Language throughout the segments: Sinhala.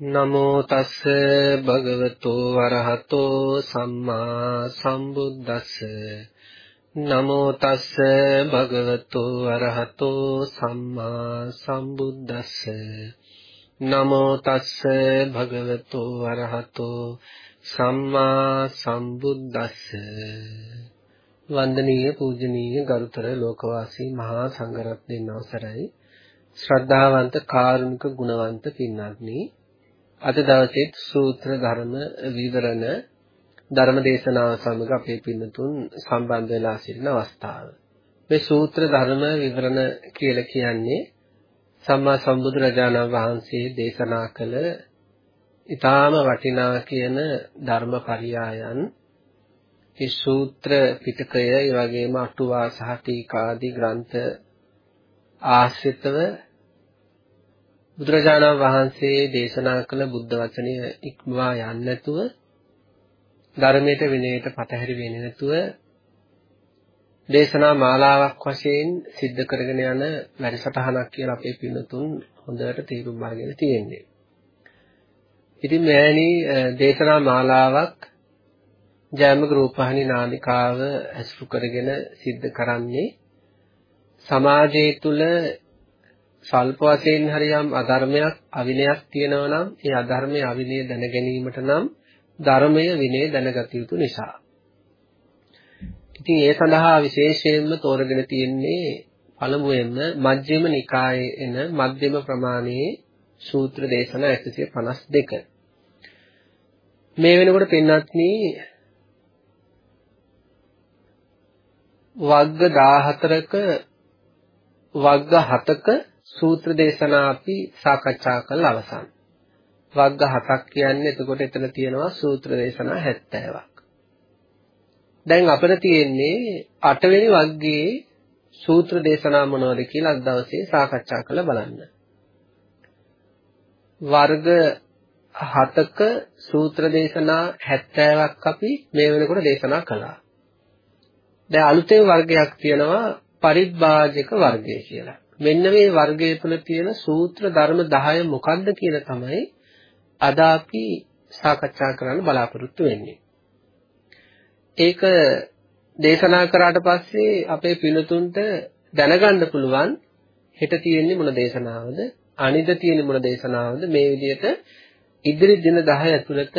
නමෝ තස්ස භගවතෝ වරහතෝ සම්මා සම්බුද්දස්ස. නමෝ තස්ස භගවතෝ වරහතෝ සම්මා සම්බුද්දස්ස. නමෝ තස්ස භගවතෝ වරහතෝ සම්මා සම්බුද්දස්ස. වන්දනීය පූජනීය ගරුතර ලෝකවාසී මහා සංඝරත්නයන් අවසරයි. ශ්‍රද්ධාවන්ත කාරුණික ගුණවන්ත පින්වත්නි අද දවසේ සූත්‍ර ධර්ම විවරණ ධර්ම දේශනාව සමග අපේ පින්නතුන් සම්බන්ධ වෙලා සිටින අවස්ථාව. මේ සූත්‍ර ධර්ම විවරණ කියලා කියන්නේ සම්මා සම්බුදු රජාණන් වහන්සේ දේශනා කළ ඊටාම වටිනා කියන ධර්ම පරියායන් ඒ සූත්‍ර පිටකය ඒ වගේම අටුවා සහ ටීකාදී ග්‍රන්ථ ආශ්‍රිතව බුදුරජාණන් වහන්සේ දේශනා කළ බුද්ධ වචනය ඉක්මවා යන්නේ නැතුව ධර්මයට විනයට පතහැරි වෙන්නේ නැතුව දේශනා මාලාවක් වශයෙන් සිද්ධ කරගෙන යන වැඩසටහනක් කියලා අපේ පින්නතුන් හොඳට තේරුම් අරගෙන තියෙන්නේ. ඉතින් මෑණි දේශනා මාලාවක් ජයමග රූපහානි නාලිකාව ඇසුරු කරගෙන සිද්ධ කරන්නේ සමාජය තුළ සල්ප වශයෙන් හරියම් අධර්මයක් අවිනයක් තියෙනවා නම් ඒ අධර්මයේ අවිනය දැන ගැනීමට නම් ධර්මය විනය දැනගත යුතු නිසා. ඉතින් ඒ සඳහා විශේෂයෙන්ම තෝරගෙන තියෙන්නේ පළමුවෙන්ම මජ්ක්‍ධිම නිකායේ එන මධ්‍යම ප්‍රමාණයේ සූත්‍ර දේශනා 152. මේ වෙනකොට පින්වත්නි වග්ග 14ක වග්ග 7ක සූත්‍ර දේශනා අපි සාකච්ඡා කළ අවසන්. වග්ග හතක් කියන්නේ එතකොට එතන තියෙනවා සූත්‍ර දේශනා 70ක්. දැන් අපිට තියෙන්නේ 8 වෙනි වග්ගයේ සූත්‍ර දේශනා මොනවද කියලා අද දවසේ සාකච්ඡා කරලා බලන්න. වර්ග හතක සූත්‍ර දේශනා 70ක් අපි මේ වෙනකොට දේශනා කළා. දැන් අලුතෙන් වර්ගයක් තියෙනවා පරිබ්බාජක වර්ගය කියලා. මෙන්න මේ වර්ගය තුළ තියෙන සූත්‍ර ධර්ම 10 මොකක්ද කියලා තමයි අද අපි සාකච්ඡා කරන්න බලාපොරොත්තු වෙන්නේ. ඒක දේශනා කරාට පස්සේ අපේ පිනතුන්ට දැනගන්න පුළුවන් හෙට තියෙන්නේ මොන දේශනාවද අනිද තියෙන්නේ මොන දේශනාවද මේ විදිහට ඉදිරි දින 10 ඇතුළත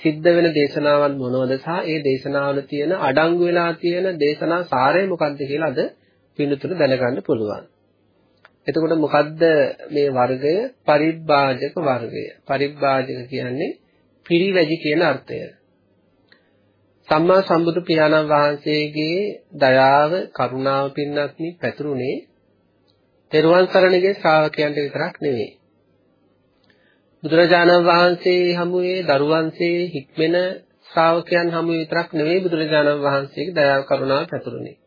සිද්ධ වෙන දේශනාවන් මොනවද සහ ඒ දේශනාවල තියෙන අඩංගු වෙලා තියෙන දේශනා සාරය මොකක්ද කියලා අද පිනතුන දැනගන්න පුළුවන්. එතකොට මොකද්ද මේ වර්ගය? පරිබ්බාජක වර්ගය. පරිබ්බාජක කියන්නේ පිරිවැජි කියන අර්ථය. සම්මා සම්බුදු පියාණන් වහන්සේගේ දයාව, කරුණාව පින්නත්නි පැතුරුනේ තෙරුවන් සරණගේ ශ්‍රාවකයන්ට විතරක් නෙවෙයි. බුදුරජාණන් වහන්සේ හමුවේ දරුවන්සේ හික්මෙන ශ්‍රාවකයන් හමුවේ විතරක් නෙවෙයි බුදුරජාණන් වහන්සේගේ දයාව කරුණාව පැතුරුනේ.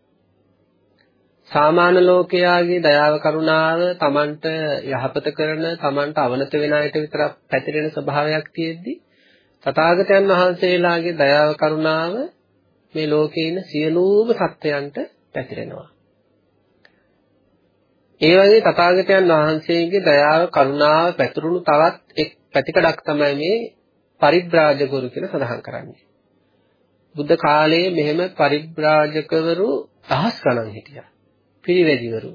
සාමාන්‍ය ලෝකයාගේ දයාව කරුණාව Tamanට යහපත කරන Tamanට අවනත වෙන අයට විතරක් පැතිරෙන ස්වභාවයක් තියෙද්දි තථාගතයන් වහන්සේලාගේ දයාව කරුණාව මේ ලෝකේ ඉන්න සියලුම සත්වයන්ට පැතිරෙනවා. ඒ වගේ තථාගතයන් වහන්සේගේ දයාව කරුණාව පැතුරුණු තවත් එක් පැතිකඩක් තමයි මේ පරිබ්‍රාජකවරු කියලා සඳහන් කරන්නේ. බුද්ධ කාලයේ මෙහෙම පරිබ්‍රාජකවරු දහස් ගණන් හිටියා. පිරිවැජිවරු.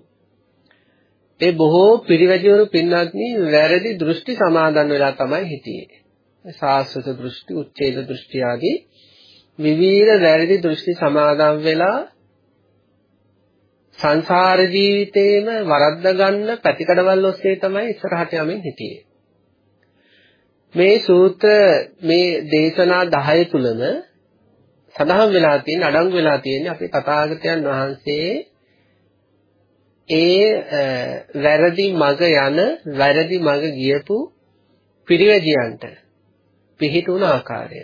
ඒ බොහෝ පිරිවැජිවරු පින්වත්නි වැරදි දෘෂ්ටි සමාදන් වෙලා තමයි හිටියේ. සාස්වත දෘෂ්ටි, උච්ඡේද දෘෂ්ටි ආදී විවිධ වැරදි දෘෂ්ටි සමාදන් වෙලා සංසාර ජීවිතේම වරද්ද ගන්න පැතිකඩවල් ඔස්සේ තමයි ඉස්සරහට යමින් හිටියේ. මේ සූත්‍ර මේ දේශනා 10 තුලම සඳහන් වෙලා තියෙන අඩංගු වෙලා තියෙන්නේ අපේ තථාගතයන් වහන්සේ ඒ වැරදි මඟ යන වැරදි මඟ ගියපු පිරිවැජියන්ට පිහිටුන ආකාරය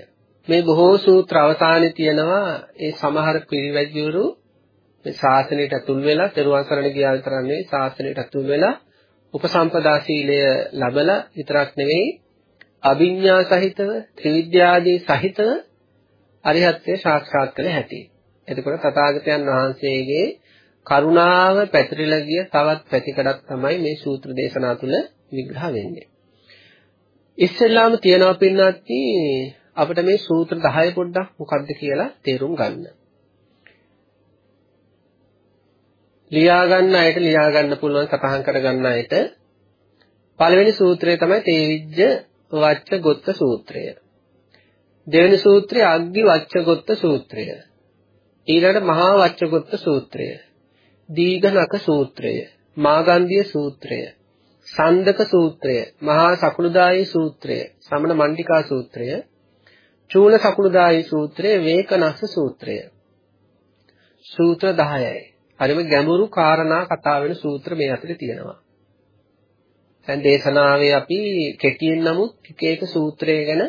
මේ බොහෝ සූත්‍ර අවසානයේ තියෙනවා ඒ සමහර පිරිවැජිවරු මේ ශාසනයට අතුල් වෙලා තෙරුවන් සරණ ගියා විතරක් නෙවෙයි ශාසනයට අතුල් වෙලා උපසම්පදා සීලය ලැබලා විතරක් නෙවෙයි අභිඥා සහිතව ත්‍රිවිද්‍යාදී සහිතව අරිහත්ත්වයට සාක්ෂාත් කළ හැටි. එතකොට තථාගතයන් වහන්සේගේ කරුණාව පැතිරලා ගිය තවත් පැතිකඩක් තමයි මේ සූත්‍ර දේශනා තුළ විග්‍රහ වෙන්නේ. ඉස්සෙල්ලාම තියනවා පින්නත් අපිට මේ සූත්‍ර 10 පොඩ්ඩක් මොකක්ද කියලා තේරුම් ගන්න. ලියා ගන්න අයට ලියා ගන්න පුළුවන් සතහන් කර ගන්න අයට පළවෙනි සූත්‍රය තමයි තේවිජ්ජ වච්ච ගොත්ත සූත්‍රය. දෙවෙනි සූත්‍රය අග්ගි වච්චගොත්ත සූත්‍රය. ඊළඟට මහා වච්චගොත්ත සූත්‍රය. දීඝනක සූත්‍රය. මාගන්ධිය සූත්‍රය. සන්දක සූත්‍රය. මහා සකුළුදායි සූත්‍රය. සමන මණ්ඩිකා සූත්‍රය. චූල සකුළුදායි සූත්‍රය. වේකනස්ස සූත්‍රය. සූත්‍ර 10යි. හරිම ගැඹුරු කාරණා කතා වෙන සූත්‍ර මේ අතරේ තියෙනවා. දැන් දේශනාවේ අපි කෙටියෙන් නමුත් එක එක සූත්‍රය ගැන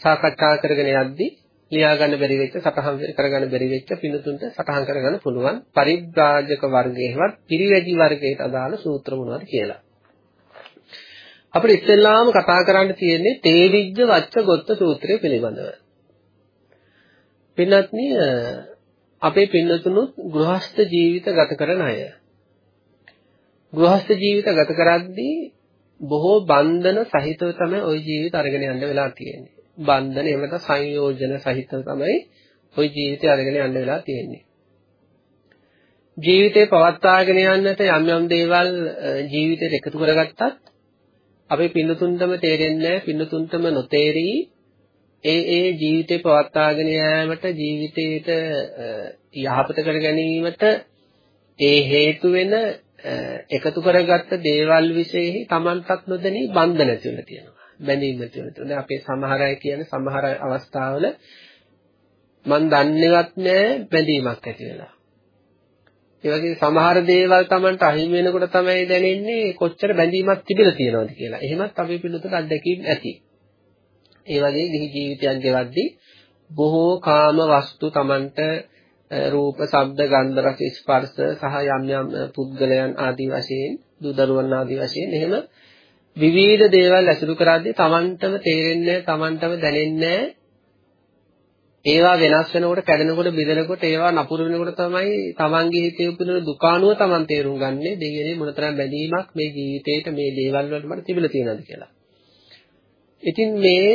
සාකච්ඡා කරගෙන යද්දී ලියා ගන්න බැරි වෙච්ච සටහන් කරගන්න බැරි වෙච්ච පිනුතුන්ට සටහන් කරගන්න පුළුවන් පරිබ්‍රාජක වර්ගයේවත් පිරිවැජි වර්ගයට අදාළ සූත්‍ර මොනවද කියලා. අපිට ඉස්සෙල්ලාම කතා කරන්න තියෙන්නේ තේවිජ්ජ වච්ච ගොත්ත සූත්‍රය පිළිබඳව. පින්වත්නි අපේ පින්නතුනුත් ගෘහස්ත ජීවිත ගත කරන අය. ගෘහස්ත ජීවිත ගත කරද්දී බොහෝ බන්ධන සහිතව තමයි ওই ජීවිත අරගෙන යන්න වෙලා තියෙන්නේ. බන්ධන එමෙත සංයෝජන සහිතව තමයි ওই ජීවිතය අරගෙන යන්න වෙලා තියෙන්නේ. ජීවිතේ පවත්වාගෙන යන්නට යම් යම් දේවල් ජීවිතයට එකතු කරගත්තත් අපේ පින්නතුන්ටම තේරෙන්නේ නැහැ පින්නතුන්ටම නොතේරී ඒ ඒ ජීවිතේ පවත්වාගෙන යෑමට ජීවිතේට යහපත කර ගැනීමට ඒ හේතු වෙන එකතු කරගත්ත දේවල් વિશેහි Tamanටත් නොදැනී බන්ධන තුල තියෙනවා බැඳීම් ඇති වෙනවා. දැන් අපේ සමහර අය කියන්නේ සමහර අවස්ථාවල මන් දන්නේවත් නෑ බැඳීමක් ඇති වෙලා. ඒ වගේ සමහර දේවල් Tamanට අහිමි වෙනකොට තමයි දැනෙන්නේ කොච්චර බැඳීමක් තිබිලා තියෙනවද කියලා. එහෙමත් අපි පිළිතුරට අත්දැකීම් ඇති. ඒ වගේ ගිහි ජීවිතයක් ගෙවද්දී බොහෝ කාම වස්තු Tamanට රූප, ශබ්ද, ගන්ධ, රස, ස්පර්ශ සහ යම් යම් පුද්ගලයන් ආදී වශයෙන්, දූ දරුවන් ආදී වශයෙන් එහෙම විවිධ දේවල් ඇසුරු කරද්දී Tamanටම තේරෙන්නේ Tamanටම දැනෙන්නේ ඒවා වෙනස් වෙනකොට කැඩෙනකොට බිඳෙනකොට ඒවා නපුරු වෙනකොට තමයි Tamanගේ හිතේ උපදින දුකානුව Taman තේරුම් ගන්නෙ දෙයනේ මොනතරම් බැඳීමක් මේ ජීවිතේට මේ දේවල් වලට මට තිබිලා තියෙනවද කියලා. ඉතින් මේ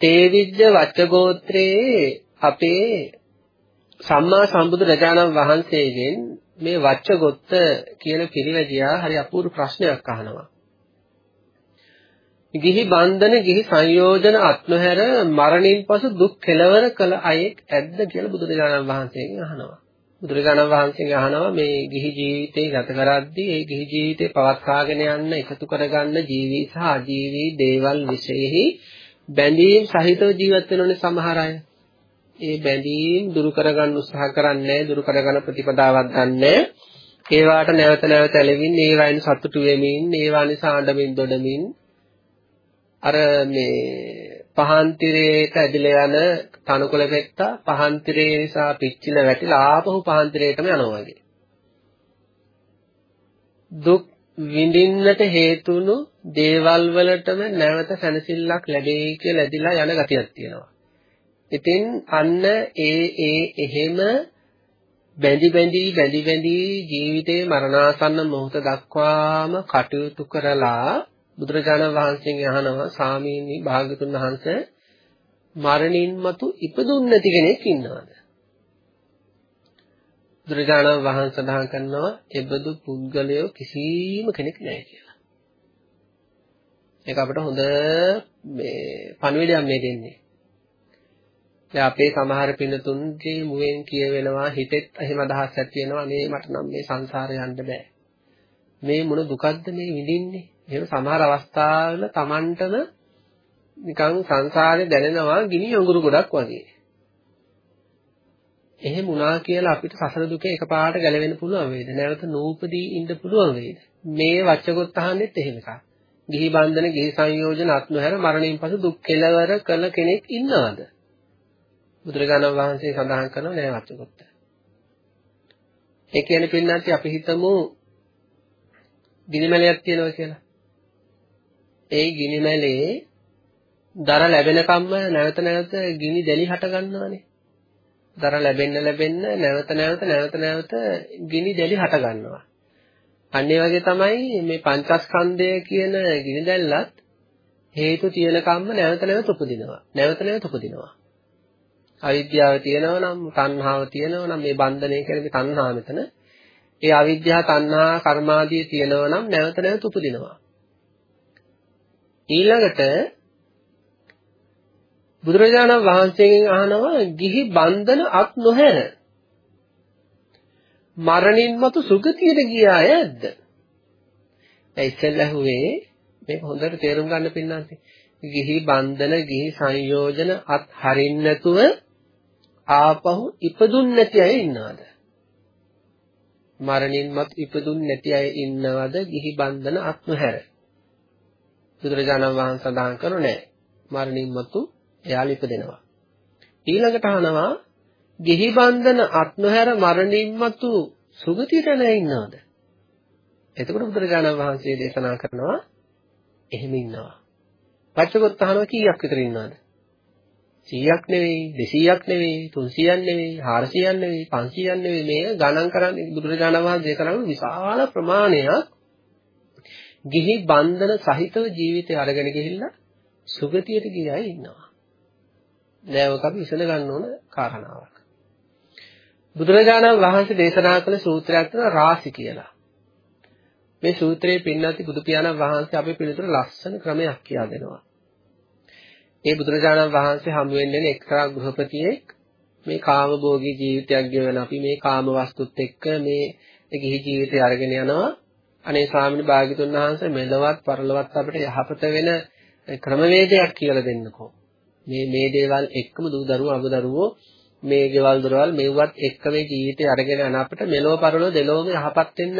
තේවිජ්ජ වච්චගෝත්‍රයේ අපේ සම්මා සම්බුදු රජාණන් වහන්සේගෙන් මේ වච්චගොත්ත කියන පිරිවැජියා හරි අපූර්ව ප්‍රශ්නයක් අහනවා. ගිහි බන්ධන ගිහි සංයෝජන අත්නොහැර මරණින් පසු දුක් කෙලවර කළ අයෙක් ඇද්ද කියලා බුදුරජාණන් වහන්සේගෙන් අහනවා. බුදුරජාණන් වහන්සේගෙන් අහනවා මේ ගිහි ජීවිතේ ගත කරද්දී ඒ ගිහි ජීවිතේ පවත්වාගෙන යන්න එකතු කරගන්න ජීවි සහ අජීවි දේවල් විශේෂෙහි බැඳීම් සහිතව ජීවත් වෙනෝනේ සමහර අය. ඒ බැඳීම් දුරු කරගන්න උත්සාහ කරන්නේ දුරු කරගන්න ප්‍රතිපදාවක් ගන්නෑ. ඒවාට නැවත නැවත ඇලෙමින් ඒවායින් සතුටු වෙමින් ඒවා නිසා අඬමින් දොඩමින් අර මේ පහන් තිරේට ඇදලා යන තනකොළ පෙත්තා පහන් තිරේ නිසා පිච්චිලා වැටිලා ආපහු පහන් තිරේටම යනවා වගේ. දුක් විඳින්නට හේතුණු දේවල් වලටම නැවත සැනසෙල්ලක් ලැබෙයි කියලා ඇදිලා යන ගතියක් තියෙනවා. ඉතින් අන්න ඒ ඒ එහෙම බැඳි බැඳි බැඳි බැඳි ජීවිතේ මරණාසන්න මොහොත දක්වාම කටයුතු කරලා බුදුරජාණන් වහන්සේගෙන් අහනවා සාමීනි භාග්‍යතුන් වහන්සේ මරණින් මතු ඉපදුන්නේ නැති කෙනෙක් ඉන්නවද? බුදුරජාණන් වහන්සේ සඳහන් කරනවා එබඳු පුද්ගලයෝ කිසිම කෙනෙක් නැහැ කියලා. ඒක අපිට හොඳ මේ පණිවිඩයක් මේ දෙන්නේ. දැන් අපේ සමහර පින්නතුන්ගේ මුවෙන් කියවෙනවා හිතෙත් එහෙම අදහස් ඇති වෙනවා මේ මට නම් මේ සංසාරේ යන්න බෑ. මේ මොන දුකක්ද මේ විඳින්නේ? එහෙම සමහර අවස්ථාවල Tamanටම නිකන් සංසාරේ දැනෙනවා ගිනි අඟුරු ගොඩක් වගේ. එහෙම වුණා කියලා අපිට සසර දුකේ එකපාරට ගැලවෙන්න පුළුවන් වේද? නැවත නූපදී ඉන්න පුළුවන් වේද? මේ වචකොත් අහන්නෙත් එහෙම එකක්. ගිහි බන්ධන, ගිහි සංයෝජන අත් නොහැර මරණයෙන් පසු දුක් කෙලවර කළ කෙනෙක් ඉන්නවද? බුදුරජාණන් වහන්සේ සඳහන් කරනවා නෑ වචකොත්. ඒ කියන්නේ පින්නන්ති අපි හිතමු ගිනිමැලයක් තියෙනවා කියලා. ඒ ගිනිමැලේ දර ලැබෙනකම්ම නැවත නැවත ගිනි දැලි හට ගන්නවානේ. දර ලැබෙන්න ලැබෙන්න නැවත නැවත නැවත නැවත ගිනි දැලි හට ගන්නවා. අන්න ඒ වගේ තමයි මේ පංචස්කන්ධය කියන ගිනි දැල්ලත් හේතු තියෙනකම්ම නැවත නැවත උපදිනවා. නැවත නැවත උපදිනවා. අවිද්‍යාව තියෙනවා නම් තණ්හාව තියෙනවා නම් මේ බන්ධනය කියන්නේ මේ තණ්හා මෙතන. ඒ අවිද්‍යාව තණ්හා කර්මාදී තියෙනවා නම් නැවත නැවත උපදිනවා. ඊළඟට බුදුරජාණන් වහන්සේගෙන් අහනවා ගිහි බන්ධන අත් නොහැර මරණින් මතු සුගතියට ගියා ඇද්ද? ඒ ඉස්සෙල්ලා හුවේ මේක හොඳට තේරුම් ගන්න පින්නන්ති. ගිහි බන්ධන ගිහි සංයෝජන අත් හරින්න නැතුව ආපහු ඉපදුන් නැති අය ඉන්නවද? මරණින් මත් ඉපදුන් නැති අය ඉන්නවද ගිහි බන්ධන අත් නොහැර? බුදුරජාණන් වහන්සේ සඳහන් කරන්නේ නැහැ. මරණින් මතු එයාලා ඉපදෙනවා. ඊළඟට අහනවා ගෙහි බන්ධන අත් නොහැර මරණින් මතු සුගතියට නැ ඉන්නවද? එතකොට බුදුරජාණන් වහන්සේ දේශනා කරනවා එහෙම ඉන්නවා. පච්චකොත් අහනවා කීයක් විතර ඉන්නවද? 100ක් නෙවෙයි 200ක් නෙවෙයි 300ක් නෙවෙයි 400ක් නෙවෙයි 500ක් නෙවෙයි මේ ගණන් කරන්නේ බුදුරජාණන් වහන්සේ කරන්නේ විශාල ප්‍රමාණයක් ගිහි බන්ධන සහිතව ජීවිතය අරගෙන ගිහිල්ලා සුගතියට ගිය අය ඉන්නවා. දැන් ඔක අපි ඉගෙන ගන්න ඕන කාරණාවක්. බුදුරජාණන් වහන්සේ දේශනා කළ සූත්‍රයක් තමයි රාසි කියලා. මේ සූත්‍රයේ පින්නති බුදු පියාණන් වහන්සේ අපේ පිළිතුර ලස්සන ක්‍රමයක් කියා දෙනවා. ඒ බුදුරජාණන් වහන්සේ හමු වෙන්නේ එක්තරා ගෘහපතියෙක් මේ කාමභෝගී ජීවිතයක් ගෙවන අපි මේ කාම වස්තුත් එක්ක මේ ගිහි ජීවිතය අරගෙන යනවා. අනේ ස්වාමීන් භාග්‍යතුන් වහන්සේ මෙලවත් පරලොවත් අපිට යහපත වෙන ක්‍රමවේදයක් කියලා දෙන්නකෝ. මේ මේ දේවල් එක්කම දූ දරුවෝ අබ දරුවෝ මේ ගෙවල් දොරවල් මෙව්වත් එක්ක මේ ජීවිතය අරගෙන යන අපිට මෙලොව පරලොව දෙලොවම යහපත් වෙන්න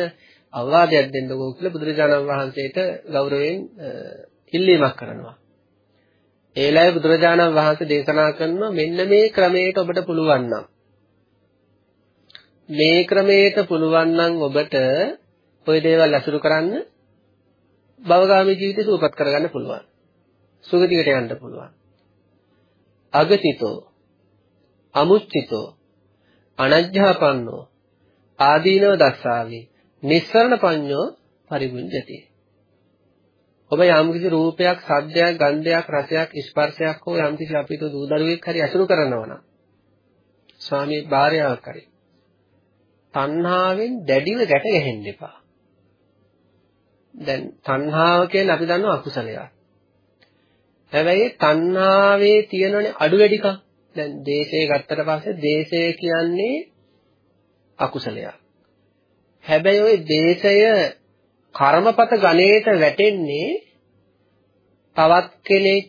අවවාදයක් දෙන්නකෝ කියලා බුදුරජාණන් වහන්සේට ගෞරවයෙන් ඉල්ලීමක් කරනවා. ඒලයි බුදුරජාණන් වහන්සේ දේශනා කරනවා මෙන්න මේ ක්‍රමයට ඔබට පුළුවන් නම් මේ ක්‍රමයට පුළුවන් නම් ඔබට ওই දේවල් අසුරු කරන්න භවගාමී ජීවිතය සුවපත් කරගන්න පුළුවන්. සුගතියට යන්න පුළුවන්. අගතිතෝ අමුච්චිතෝ අනජ්ජාපන්නෝ ආදීනව දස්සාවි නිස්සරණ පඤ්ඤෝ පරිමුඤ්ජති ඔබ යම්කිසි රූපයක් සද්දයක් ගන්ධයක් රසයක් ස්පර්ශයක් හෝ යම්කිසි අපිට දූ දරුවෙක් හරි අසුරු කරනවා නම් ස්වාමී භාර්යාවක් හරි තණ්හාවෙන් දැඩිව ගැට ගැහෙන්න එපා දැන් තණ්හාව කියන්නේ අපි දන්නවා අකුසලයක් හැබැයි තණ්හාවේ තියෙනනේ අඩු වැඩිකම්. දැන් දේශය ගත්තට පස්සේ දේශය කියන්නේ අකුසලයක්. හැබැයි ওই දේශය කර්මපත ගණේට වැටෙන්නේ තවත් කෙනෙක්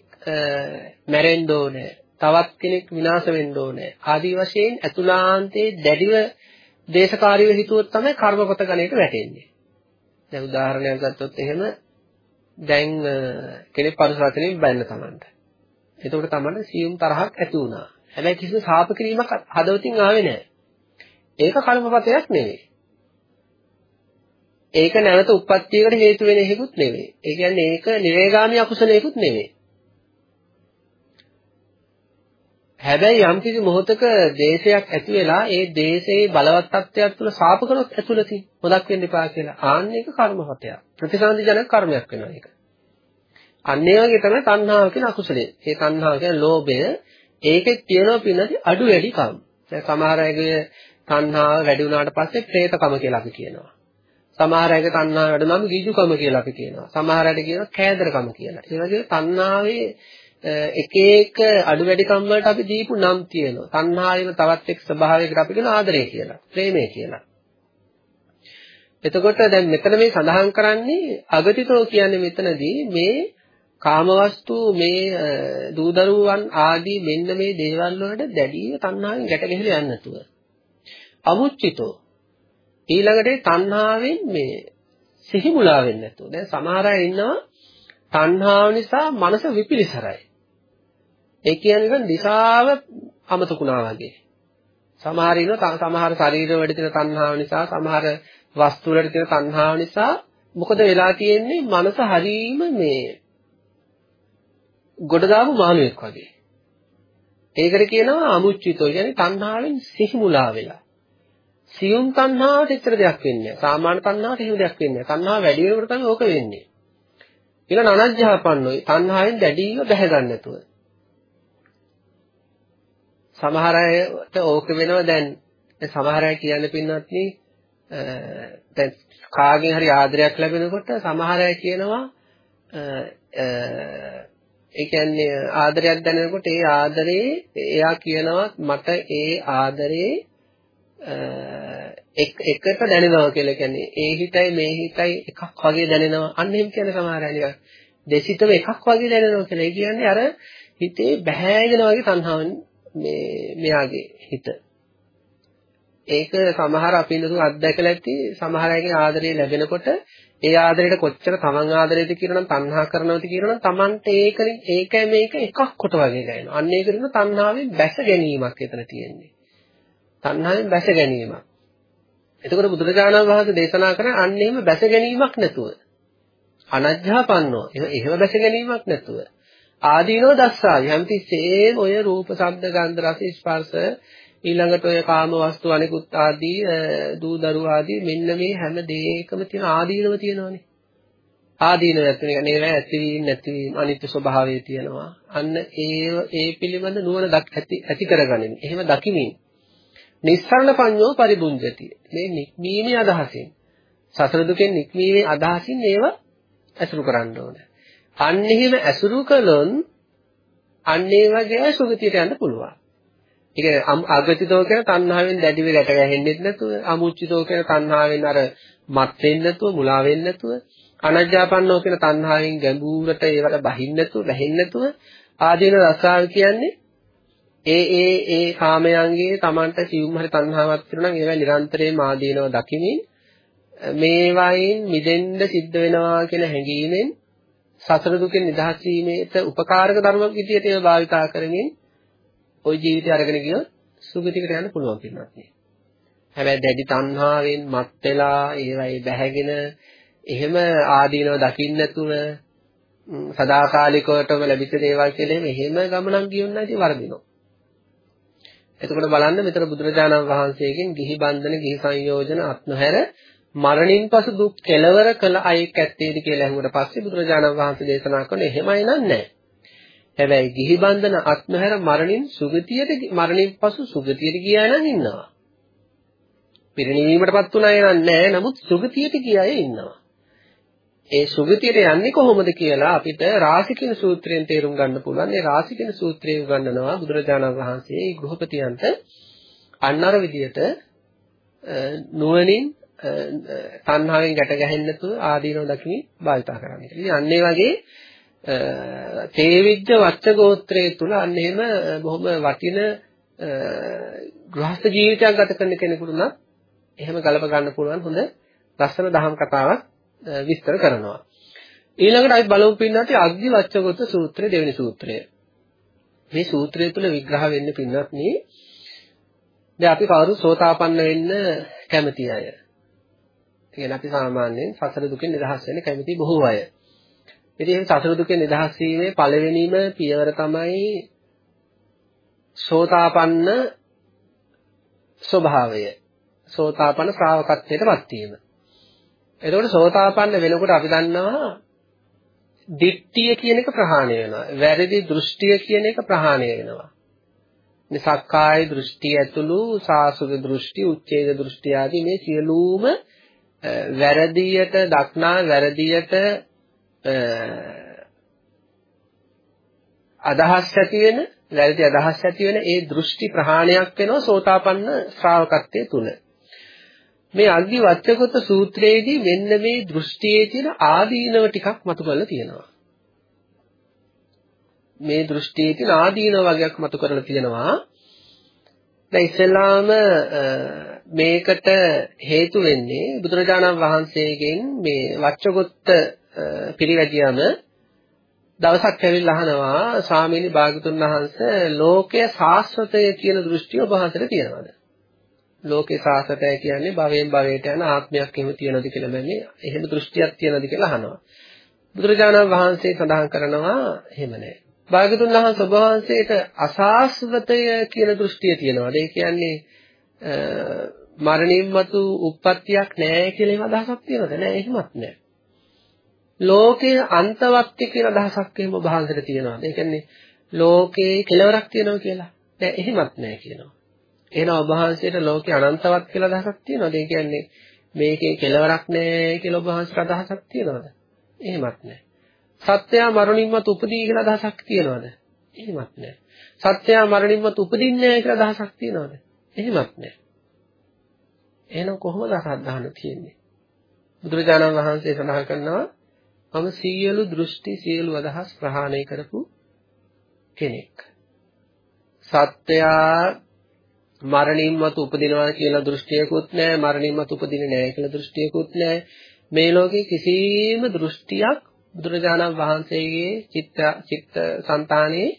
මැරෙන්න ඕනේ. තවත් කෙනෙක් විනාශ වෙන්න ඕනේ. ආදී වශයෙන් අතුලාන්තයේ දැඩිව දේශකාරීව හිතුවොත් තමයි කර්මපත ගණේට වැටෙන්නේ. දැන් උදාහරණයක් ගත්තොත් එහෙම දැන් කෙනෙක් පරුස වචනෙන් බැන්න තමන්ට. එතකොට තමන්ට සියුම් තරහක් ඇති වුණා. හැබැයි කිසිම සාප කිරීමක් හදවතින් ආවේ නැහැ. ඒක කර්මපතයක් නෙවෙයි. ඒක නැවත උප්පත්තියකට හේතු වෙන හේකුත් නෙවෙයි. ඒ කියන්නේ ඒක නිරේගාමී අකුසලයකුත් නෙවෙයි. හැබැයි යම්කිසි මොහොතක දේශයක් ඇති වෙලා ඒ දේශයේ බලවත් තත්ත්වයක් තුළ සාප කරොත් ඇතුළතින් හොදක් වෙන්න එපා කියලා. ආන්න ඒක කර්මපතයක්. ප්‍රතිසන්දි ජනක කර්මයක් වෙනවා ඒක. අන්න ඒ වගේ තමයි තණ්හාව කියන අකුසලයේ. ඒ තණ්හාව කියන්නේ ලෝභය. ඒකෙත් තියෙනවා පින්නදි අඩු වැඩි කම්. දැන් සමහර අයගේ තණ්හාව වැඩි වුණාට පස්සේ പ്രേතකම කියලා අපි කියනවා. සමහර අයගේ තණ්හාව වැඩි නම් ගිජුකම කියලා අපි කියනවා. සමහර අයට කියනවා කෑදරකම කියලා. ඒ වගේ තණ්හාවේ එක එක අඩු වැඩිකම් වලට අපි දීපු නම් තියෙනවා. තණ්හාවෙම තවත් එක් ස්වභාවයකට අපි කියන ආදරය කියලා. ප්‍රේමය කියලා. එතකොට දැන් මෙතන මේ සඳහන් කරන්නේ අගතිතෝ කියන්නේ මෙතනදී මේ කාමවස්තු මේ දූදරුවන් ආදී මෙන්න මේ දේවල් වලට දැඩිව තණ්හාවෙන් ගැට ගැහිලා යන්නේ නැතුව. අමුච්චිතෝ ඊළඟට තණ්හාවෙන් මේ සිහිමුලා වෙන්නේ නැතුව. දැන් සමහර අය ඉන්නවා තණ්හාව නිසා මනස විපිලිසරයි. ඒ කියන්නේ දිශාව අමතකුණා වගේ. සමහර ඉන්නවා සමහර ශරීර වල තියෙන තණ්හාව නිසා සමහර වස්තු වල තියෙන තණ්හාව නිසා මොකද වෙලා තියෙන්නේ මනස හරීම මේ ගොඩ දාපු මානුවෙක් වගේ. ඒකට කියනවා අමුච්චිතෝ. කියන්නේ තණ්හාවෙන් සිහිමුලා වෙලා. සියුම් තණ්හාවට ඉතර දෙයක් වෙන්නේ නැහැ. සාමාන්‍ය තණ්හාවට එහෙම දෙයක් වෙන්නේ නැහැ. තණ්හාව වැඩි වෙනකොට තමයි ඕක වෙන්නේ. ඊළඟ අනජ්ජහපන්නෝයි තණ්හාවෙන් දැඩිව බැහැ ගන්න නැතුව. සමහර අයට ඕක වෙනවා දැන්. සමහර අය කියන්නේ පින්නත් නේ දැන් කාගෙන් හරි ආදරයක් ලැබෙනකොට සමහර අය කියනවා ඒ කියන්නේ ආදරයක් දැනෙනකොට ඒ ආදරේ එයා කියනවා මට ඒ ආදරේ එකට දැනෙනවා කියලා කියන්නේ. ඒ හිතයි මේ හිතයි එකක් වගේ දැනෙනවා. අන්න එහෙම කියන සමහර අය නිකන් දෙසිතම එකක් වගේ දැනෙනවා කියලා. ඒ කියන්නේ අර හිතේ බහැගෙන වගේ තණ්හාවෙන් මේ මෙයාගේ හිත. ඒක සමහර අපින්දුතු අත්දැකලා ඇති සමහර අයගේ ආදරය ලැබෙනකොට ඒ ආදරයට කොච්චර තමන් ආදරයද කියනනම් තණ්හා කරනවද කියනනම් තමන්ට ඒකනේ ඒකයි මේක එකක් කොට වගේ ගන්නවා. අන්න ඒක නෙවෙයි තණ්හාවෙන් බැස ගැනීමක් එතන තියෙන්නේ. තණ්හාවෙන් බැස ගැනීමක්. එතකොට බුදුරජාණන් වහන්සේ දේශනා කරන අන්න එහෙම බැස ගැනීමක් නැතුව අනජ්ජාපන්නෝ එහෙම බැස ගැනීමක් නැතුව ආදීනෝ දස්සාවි. හැමතිස්සෙම ඔය රූප ශබ්ද ගන්ධ රස ස්පර්ශ ඊළඟට ඔය කාම වස්තු අනිකුත් ආදී දූ දරු ආදී මෙන්න මේ හැම දෙයකම තියෙන ආදීනව තියෙනවානේ. ආදීනව ඇතුළේ කියන්නේ ඒවා ඇතිවීම නැතිවීම අනිත්‍ය ස්වභාවය තියෙනවා. අන්න ඒ ඒ පිළිබඳ නුවණ ඇති ඇති කරගනිමින් එහෙම දකිමින් නිස්සරණ පඤ්ඤෝ පරිබුඤ්ජති මේ නික්මීමේ අදහසින් සසර දුකෙන් නික්මීමේ අදහසින් ඒව ඇසුරු කරන්න ඕනේ. අන්න එහෙම ඇසුරු කළොත් අන්න ඒ වගේ සුගතියට යන්න පුළුවන්. ඒ කියන්නේ අගතිතෝ කියන තණ්හාවෙන් දැඩි වෙ ගැට ගැහෙන්නෙත් නැතුව, අමුච්චිතෝ කියන තණ්හාවෙන් අර මත් වෙන්නේ නැතුව, මුලා වෙන්නේ නැතුව, අනජ්ජාපන්නෝ කියන තණ්හාවෙන් ගැඹුරට ඒවට බහින්න නැතුව, බැහැෙන්නේ නැතුව ආදීන රසාව කියන්නේ ඒ ඒ ඒ කාමයන්ගේ Tamanට සිවුම් හරි තණ්හාවක් තියෙනවා නම් ඒවා නිරන්තරයෙන්ම ආදීනව දකිමින් මේවායින් මිදෙන්න සිද්ධ වෙනවා කියන හැඟීමෙන් සසර දුකෙන් නිදහස් වීමේට උපකාරක ධර්මයක් විදියට ඒවා භාවිතා කරමින් ওই ජීවිතය අරගෙන ගියොත් සුගතිකට යන්න පුළුවන් පින්නත් නේ. හැබැයි දැඩි තණ්හාවෙන් මත් වෙලා ඒවයි බැහැගෙන එහෙම ආදීනව දකින්න නැතුව සදාකාලිකවටම ලැබිච්ච දේවල් කියලා එහෙම ගමනක් ගියොත් නැති වර්ධිනවා. එතකොට බලන්න මෙතන බුදුරජාණන් වහන්සේගෙන් ගිහි බන්ධන ගිහි සංයෝජන අත්නොහැර මරණින් පසු දුක් කෙලවර කළ අයෙක් ඇත්තේද කියලා අහුවට පස්සේ බුදුරජාණන් වහන්සේ දේශනා කරන එහෙමයි නන්නේ. හැබැයි ගිහි බන්ධන අත්මහැර මරණින් සුගතියට මරණින් පසු සුගතියට ගියා නම් ඉන්නවා. පිරිණිවීමටපත් උනා අය නෑ නමුත් සුගතියට ගිය අය ඉන්නවා. ඒ සුගතියට යන්නේ කොහොමද කියලා අපිට රාසිකින සූත්‍රයෙන් තේරුම් ගන්න පුළුවන්. ඒ රාසිකින සූත්‍රය උගන්වනවා බුදුරජාණන් වහන්සේ ගෘහපතියන්ට අන්නර විදියට නුවණින් තණ්හාවෙන් ගැට ගැහෙන්නේ නැතුව ආදීනව දකිමින් භාවිතා කරන්න. ඉතින් අන්න ඒ වගේ තේවිජ්ජ වච්ච ගෝත්‍රයේ තුල අන්න එහෙම බොහොම වටින ගෘහස්ත ජීවිතයක් ගත කරන කෙනෙකුට නම් එහෙම ගලප ගන්න පුළුවන් හොඳ ලස්සන දහම් කතාවක් විස්තර කරනවා. ඊළඟට අපි බලමු පින්නත් අග්ගි වච්චගත සූත්‍රය දෙවෙනි සූත්‍රය. මේ සූත්‍රය තුල විග්‍රහ වෙන්නේ පින්නත් නේ දැන් අපි කවුරු සෝතාපන්න වෙන්න කැමති අය. කියන්නේ අපි සාමාන්‍යයෙන් සසර දුකෙන් නිදහස් වෙන්න කැමති බොහෝ අය. ඉතින් මේ සසර දුකෙන් නිදහස් වීමේ පළවෙනිම පියවර තමයි සෝතාපන්න ස්වභාවය. සෝතාපන්න ශ්‍රාවකත්වයටපත් වීම. එතකොට සෝතාපන්න වෙනකොට අපි දන්නවා දිට්ඨිය කියන එක ප්‍රහාණය වෙනවා. වැරදි දෘෂ්ටිය කියන එක ප්‍රහාණය වෙනවා. මේ සක්කාය දෘෂ්ටි ඇතුළු සාසුද දෘෂ්ටි, උච්ඡේද දෘෂ්ටි ආදී මේ සියලුම වැරදියට දක්නා වැරදියට අදහස් ඇති වෙන, වැරදි අදහස් ඇති වෙන ඒ දෘෂ්ටි ප්‍රහාණයක් වෙනවා සෝතාපන්න ශ්‍රාවකත්වයේ තුල. මේ අග්ගි වච්චගත සූත්‍රයේදී මෙන්න මේ දෘෂ්ටියේ තියෙන ආදීනව ටිකක් මතු කරලා තියෙනවා. මේ දෘෂ්ටියේ තියෙන ආදීනව වගේක් මතු කරලා තියෙනවා. දැන් ඉස්සෙල්ලාම මේකට හේතු වෙන්නේ බුදුරජාණන් වහන්සේගෙන් මේ වච්චගොත්ත පිළිවැදියම දවසක් ඇවිල්ලා අහනවා ස්වාමීනි භාගතුන් වහන්සේ ලෝකය සාස්වතය කියන දෘෂ්ටිය ඔබ වහන්සේට තියෙනවද? ලෝකේ සාස්වතය කියන්නේ භවයෙන් භවයට යන ආත්මයක් එහෙම තියෙනවද කියලා මන්නේ එහෙම දෘෂ්ටියක් තියෙනවද කියලා අහනවා. බුදුරජාණන් වහන්සේ සඳහන් කරනවා එහෙම නැහැ. භාගතුන් වහන්සේ ඔබ වහන්සේට අසාස්වතය කියන දෘෂ්ටිය තියෙනවද? ඒ කියන්නේ මරණින් මතු උප්පත්තියක් නැහැ කියලා එහෙම අදහසක් තියෙනවද? නෑ එහෙමත් නෑ. ලෝකයේ අන්තවත්ති කියන අදහසක් එහෙම භාගකට තියෙනවා. ඒ කියන්නේ ලෝකේ කෙලවරක් තියෙනවා කියලා. නෑ එහෙමත් නෑ කියනවා. එහෙනම් ඔබ වහන්සේට ලෝකේ අනන්තවත් කියලා අදහසක් තියෙනවද? ඒ කියන්නේ මේකේ කෙලවරක් නෑ කියලා ඔබ වහන්සේට අදහසක් තියෙනවද? එහෙමත් නෑ. සත්‍යය මරණින් මතු උපදී කියලා අදහසක් තියෙනවද? එහෙමත් නෑ. සත්‍යය මරණින් මතු උපදින්නේ නෑ කියලා අදහසක් තියෙනවද? එහෙමත් නෑ. එහෙනම් කොහොමද අසද්ධාන තියෙන්නේ? බුදුරජාණන් වහන්සේ සඳහන් කරනවා මම සියලු දෘෂ්ටි සියලු අදහස් ප්‍රහාණය කරපු කෙනෙක්. සත්‍යයා මරණින් මතු උපදිනවා කියලා දෘෂ්ටියකුත් නැහැ මරණින් මතු උපදින්නේ නැහැ කියලා දෘෂ්ටියකුත් නැහැ මේ ලෝකේ කිසිම දෘෂ්ටියක් බුදුරජාණන් වහන්සේගේ චිත්ත චිත්ත సంతානේ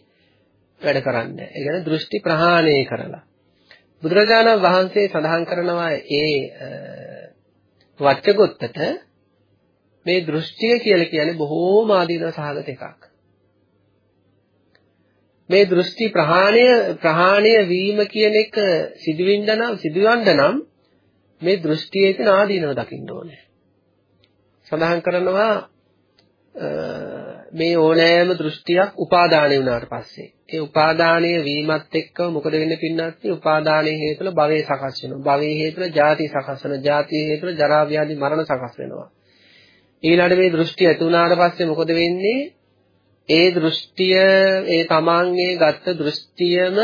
වැඩ කරන්නේ නැහැ. ඒ කියන්නේ දෘෂ්ටි ප්‍රහාණය කරලා. බුදුරජාණන් වහන්සේ සඳහන් කරනවා ඒ වච්චගොත්තට මේ දෘෂ්ටිය කියලා කියන්නේ බොහෝම ආදීන සහගත එකක්. මේ දෘෂ්ටි ප්‍රහාණය ප්‍රහාණය වීම කියන එක සිදුවින්න නම් සිදුවන්න නම් මේ දෘෂ්ටියේ තියෙන ආදීනව දකින්න ඕනේ. සඳහන් කරනවා මේ ඕනෑම දෘෂ්ටියක් උපාදානය වුණාට පස්සේ. ඒ උපාදානය වීමත් එක්කම මොකද වෙන්නේ පින්නත් උපාදානයේ හේතුල භවයේ සකස් වෙනවා. භවයේ හේතුල ජාති සකස් වෙනවා. ජාතියේ හේතුල ජරා ව්‍යාධි මරණ සකස් වෙනවා. ඊළඟ මේ දෘෂ්ටි ඇති වුණාට පස්සේ මොකද වෙන්නේ? ඒ දෘෂ්ටිය ඒ තමන්ගේ ගත්ත දෘෂ්ටියම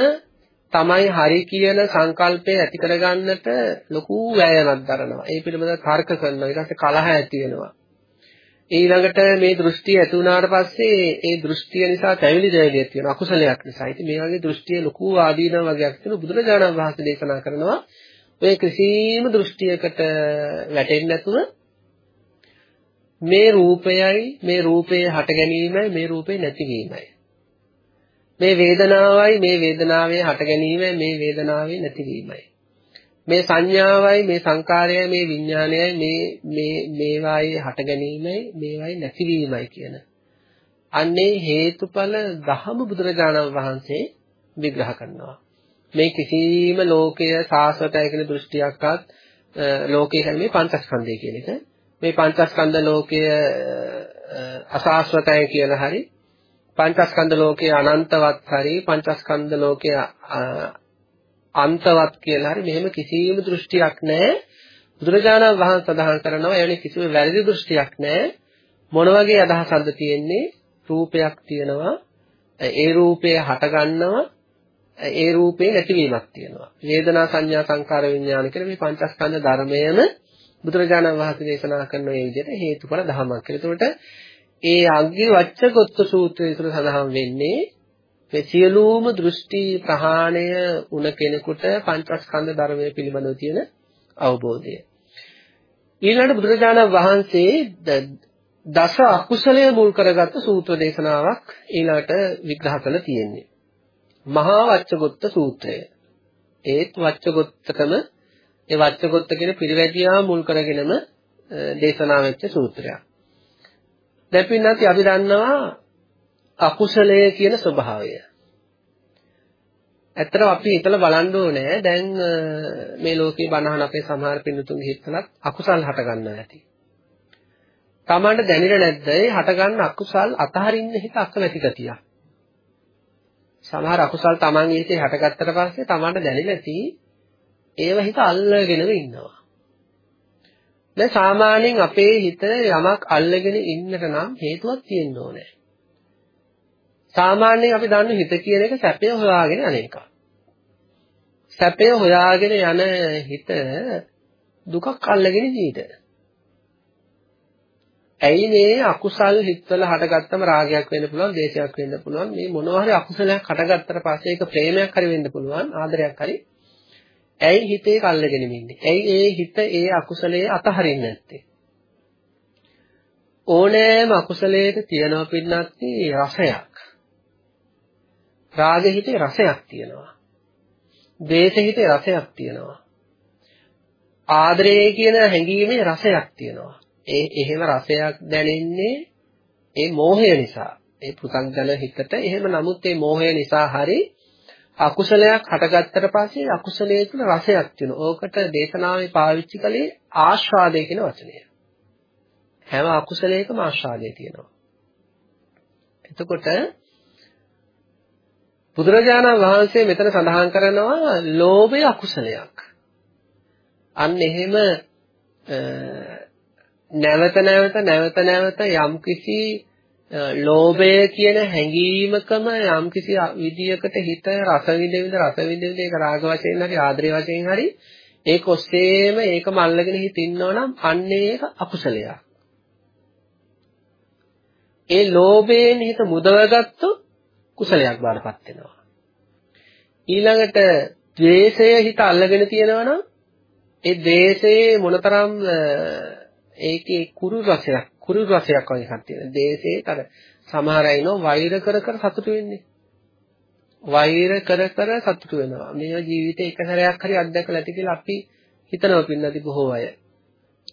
තමයි හරි කියන සංකල්පය ඇති කරගන්නට ලොකු වෑයමක් දරනවා. ඒ පිළිබඳව තර්ක කරනවා. ඊට පස්සේ කලහ ඇති වෙනවා. ඊළඟට මේ දෘෂ්ටිය ඇති වුණාට පස්සේ ඒ දෘෂ්ටිය නිසා තැවිලි දැවිලියක් තියෙන අකුසලයක් නිසා. ඉතින් මේ වගේ දෘෂ්ටිය ලොකු ආදීනව වගේක් තියෙන බුදුරජාණන් වහන්සේ දේශනා කරනවා ඔය කිසිම දෘෂ්ටියකට වැටෙන්නේ නැතුව මේ රූපයයි මේ රූපයේ හට ගැනීමයි මේ රූපේ නැතිවීමයි. මේ වේදනාවයි මේ වේදනාවේ හට ගැනීමයි මේ වේදනාවේ නැතිවීමයි. මේ සංඥාවයි මේ සංකාරයයි මේ විඥානයයි මේ මේ මේවායේ හට ගැනීමයි මේවායේ නැතිවීමයි කියන. අන්නේ හේතුඵල දහම බුදුරජාණන් වහන්සේ විග්‍රහ කරනවා. මේ කිසිම ලෝකය සාස්වතය කියන දෘෂ්ටියක්වත් ලෝකය කියන්නේ මේ පංචස්කන්ධය කියන එක. මේ පංචස්කන්ධ ලෝකය අසාස්වතය කියලා හරි පංචස්කන්ධ ලෝකයේ අනන්තවත් හරි පංචස්කන්ධ ලෝකයේ අන්තවත් කියලා හරි මෙහෙම කිසිම දෘෂ්ටියක් නැහැ. බුදුරජාණන් වහන්සේ සඳහන් කරනවා එවැනි කිසිම වැරදි දෘෂ්ටියක් නැහැ. මොන වගේ අදහසක්ද තියෙන්නේ? රූපයක් තියෙනවා. ඒ රූපය හට ගන්නවා. ඒ රූපේ නැතිවීමක් තියෙනවා. වේදනා සංඥා සංකාර විඥාන කියන මේ පංචස්කන්ධ ධර්මයම බුදුරජාණන් වහන්සේ දේශනා කරන මේ විදිහට හේතුඵල ධමයක්. ඒකට ඒ අග්ගි වච්චගොත්ත සූත්‍රය තුළ සඳහන් වෙන්නේ මේ සියලුම දෘෂ්ටි ප්‍රහාණය වුණ කෙනෙකුට පංචස්කන්ධ ධර්මයේ පිළිබඳව තියෙන අවබෝධය. ඊළඟට බුදුරජාණන් වහන්සේ දස අකුසලය මුල් කරගත්ත සූත්‍ර දේශනාවක් ඊළඟට විග්‍රහ කරලා තියෙන්නේ. මහා වච්චගොත්ත සූත්‍රය. ඒත් වච්චගොත්තකම ඒ වච්චගොත්ත කියන පිරිවැජියා මුල් කරගෙනම දේශනා වෙච්ච සූත්‍රයක්. දැන් පින්නත් අපි දන්නවා අකුසලය කියන ස්වභාවය. ඇත්තටම අපි හිතලා බලන්න ඕනේ දැන් මේ ලෝකේ බණහන අපේ සමහර පින්නතුන්ගේ හිතලත් අකුසල් හට ගන්නවා ඇති. Tamanට දැනෙන්නේ නැද්ද ඒ හට ගන්න අකුසල් අතහරින්න හිත අකමැති ගතිය. සමහර අකුසල් Tamanගේ හිතේ හටගත්තට පස්සේ Tamanට දැනෙන්නේ නැති ඒව හිත අල්ලගෙනම ඉන්නවා. දැන් සාමාන්‍යයෙන් අපේ හිත යමක් අල්ලගෙන ඉන්නට නම් හේතුවක් තියෙන්න ඕනේ. සාමාන්‍යයෙන් අපි දන්න හිත කියන එක සැපය හොයාගෙන යන එක. සැපය හොයාගෙන යන හිත දුකක් අල්ලගෙන ජීවිත. ඇයි මේ අකුසල් හිතවල හටගත්තම රාගයක් වෙන්න පුළුවන්, දේශයක් වෙන්න පුළුවන්. මේ මොනවා හරි අකුසලයක් හටගත්තට පස්සේ ඒක ප්‍රේමයක් හරි වෙන්න පුළුවන්, ආදරයක් හරි. ඇයි හිතේ කල්ලගෙන ඉන්නේ? ඇයි ඒ හිත ඒ අකුසලයේ අතහරින්නේ නැත්තේ? ඕනෑම අකුසලයක තියෙනවා පින්නත් රසයක්. රාග හිතේ රසයක් තියෙනවා. ද්වේෂ හිතේ රසයක් තියෙනවා. ආදරය කියන හැඟීමේ රසයක් තියෙනවා. ඒ එහෙම රසයක් දැනෙන්නේ ඒ මෝහය නිසා. ඒ පුතංජන හිතට එහෙම නමුත් ඒ මෝහය නිසා හරි අකුසලයක් හටගත්තට පස්සේ අකුසලයේ තුන රසයක් තියෙනවා. ඕකට දේශනාවේ පාවිච්චි කළේ ආස්වාදය කියන වචනය. හැම අකුසලයකම ආස්වාදය තියෙනවා. එතකොට බුදුරජාණන් වහන්සේ මෙතන සඳහන් කරනවා ලෝභය අකුසලයක්. අන්න එහෙම නැවත නැවත නැවත නැවත යම්කිසි ලෝභය කියන හැඟීමකම යම්කිසි විදියකට හිත රස විඳින රස විඳින ඒක රාග වශයෙන් හරි ආදරේ වශයෙන් හරි ඒක ඔස්සේම ඒකම අල්ලගෙන හිටින්නවනම් අන්න ඒක අකුසලයක්. ඒ ලෝභයෙන් හිත මුදවගත්තොත් කුසලයක් බාරපත් වෙනවා. ඊළඟට ද්වේෂය හිත අල්ලගෙන තියෙනවනම් ඒ ද්වේෂයේ මොනතරම් ඒකේ කුරු රසයක් කුරු රසයක් වගේ එකක් තියෙන. දේශේට අර සමහර අය ඉන්නවා වෛර කර කර සතුටු වෙන්නේ. වෛර කර කර සතුටු වෙනවා. මේ ජීවිතේ එක සැරයක් හරි අත්දැකලා ඇති කියලා අපි හිතනවා පින්නති බොහෝ අය.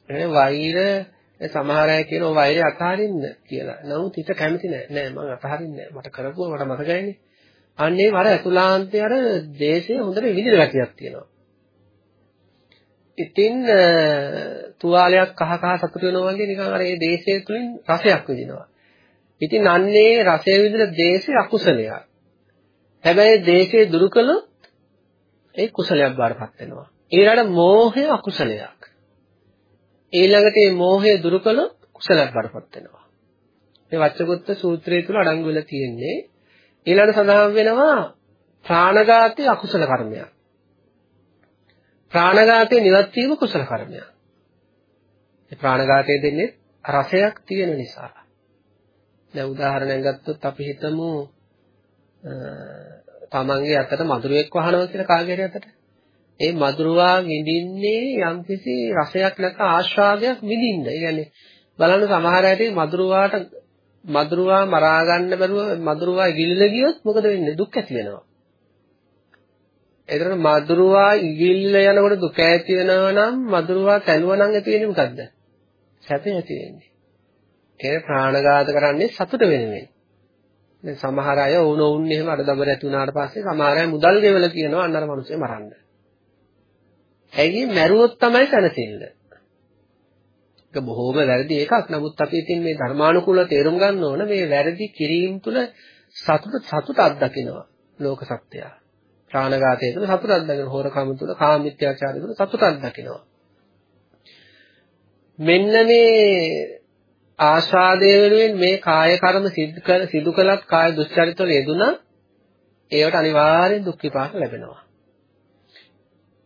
ඒ වෛර සමහර අය කියනවා වෛරය අතහරින්න කියලා. නමුත් හිත කැමති නෑ. නෑ මම අතහරින්නේ නෑ. මට කරපුවා මට මතකයිනේ. අන්නේ වර අතුලාන්තයේ අර දේශේ හොඳට විවිධ ගැටියක් තියෙනවා. ඉතින් තුවාලයක් කහ කහ සතුට වෙනවා වගේ නිකන් අර ඒ දේශය තුලින් රසයක් විඳිනවා. ඉතින් අන්නේ රසය විඳින දේශය අකුසලයක්. හැබැයි දේශය දුරු කළොත් ඒ කුසලයක් බාරපත් වෙනවා. ඊළඟට මෝහය අකුසලයක්. ඊළඟට මේ මෝහය දුරු කළොත් කුසලයක් බාරපත් වෙනවා. මේ වච්චගොත්ත සූත්‍රය තුල අඩංගු වෙලා තියෙන්නේ ඊළඟට සඳහන් වෙනවා ප්‍රාණඝාතය අකුසල කර්මයක්. ප්‍රාණඝාතය නිවත් වීම කුසල කර්මයක්. ඒ ප්‍රාණඝාතය දෙන්නේ රසයක් තියෙන නිසා. දැන් උදාහරණයක් ගත්තොත් අපි හිතමු තමන්ගේ අතට මధుරයක් වහනවා කියලා කාගේ හරි අතට. ඒ මధుරවා විඳින්නේ යම්කිසි රසයක් නැත්නම් ආස්වාදයක් විඳින්න. ඒ කියන්නේ බලන්න සමහර අයට මధుරවාට මధుරවා මරා ගන්න බැරුව මధుරවා ඉගිල්ල ගියොත් මොකද වෙන්නේ? දුක් ඇති වෙනවා. ඒතරම මధుරවා ඉගිල්ල යනකොට දුක ඇති වෙනවා නම් මధుරවා තැළුවා නම් ඇති වෙන්නේ මොකද්ද? සැප ඇති වෙන්නේ. ඒ ප්‍රාණඝාත කරන්නේ සතුට වෙනුවෙන්. දැන් සමහර අය වුණ වුණ එහෙම අර දබර ඇති වුණාට පස්සේ සමහර අය මුදල් ගෙවලා කියනවා අන්නර මිනිස්සේ මරන්න. ඇයි මැරුවොත් තමයි සැනසෙල්ල. ඒක බොහෝම වැරදි එකක්. නමුත් අපි ඉතින් මේ ධර්මානුකූලව තේරුම් ගන්න ඕන මේ වැරදි කිරීම තුළ සතුට සතුට අත්දකිනවා ලෝක සත්‍යය. ප්‍රාණඝාතය තුළ සතුටක් දකිනවා. හොරකම තුළ කාමීත්‍යාචාරය තුළ සතුටක් දකිනවා. මෙන්න මේ ආශාදය වෙනුවෙන් මේ කාය කර්ම සිදු කළත් කාය දුස්චරිතවල යෙදුණා ඒවට අනිවාර්යෙන් දුක් විපාක ලැබෙනවා.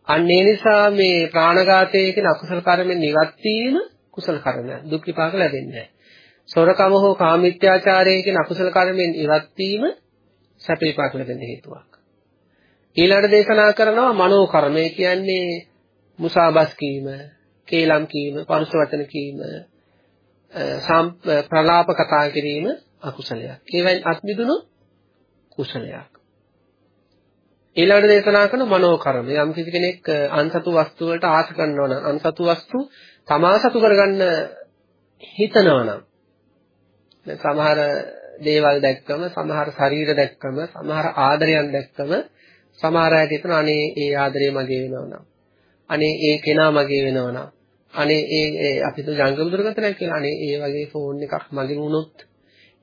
අන්න ඒ නිසා මේ ප්‍රාණඝාතයේ කියන අකුසල කර්මෙන් නිවත් වීම කුසල කර්මයක්. දුක් විපාක ලැබෙන්නේ නැහැ. සොරකම හෝ කාමීත්‍යාචාරයේ කියන අකුසල කර්මෙන් ඉවත් වීම සැප විපාක ලැබෙන්න හේතුවක්. ඊළඟට දේශනා කරනවා මනෝ කර්මය කියන්නේ මුසාබස් කීම, කේලම් කීම, පරුස වචන කීම, ප්‍රලාප කතා කිරීම අකුසලයක්. ඒවෙන් අත්මිදුණු කුසලයක්. ඊළඟට දේශනා කරන මනෝ කර්ම. යම් කිසි කෙනෙක් අන්සතු වස්තු වලට ආශ කරනවා නම් අන්සතු වස්තු තමා සතු කරගන්න හිතනවා නම් සමහර දේවල් දැක්කම සමහර ශරීර දැක්කම සමහර ආදරයන් දැක්කම සමහර අය හිතන අනේ ඒ ආදරේ මගේ වෙනවනම් අනේ ඒ කෙනා මගේ වෙනවනම් අනේ ඒ අපි તો ජංගම දුරකථනයක් කියලා අනේ ඒ වගේ ෆෝන් එකක් මගේ වුණොත්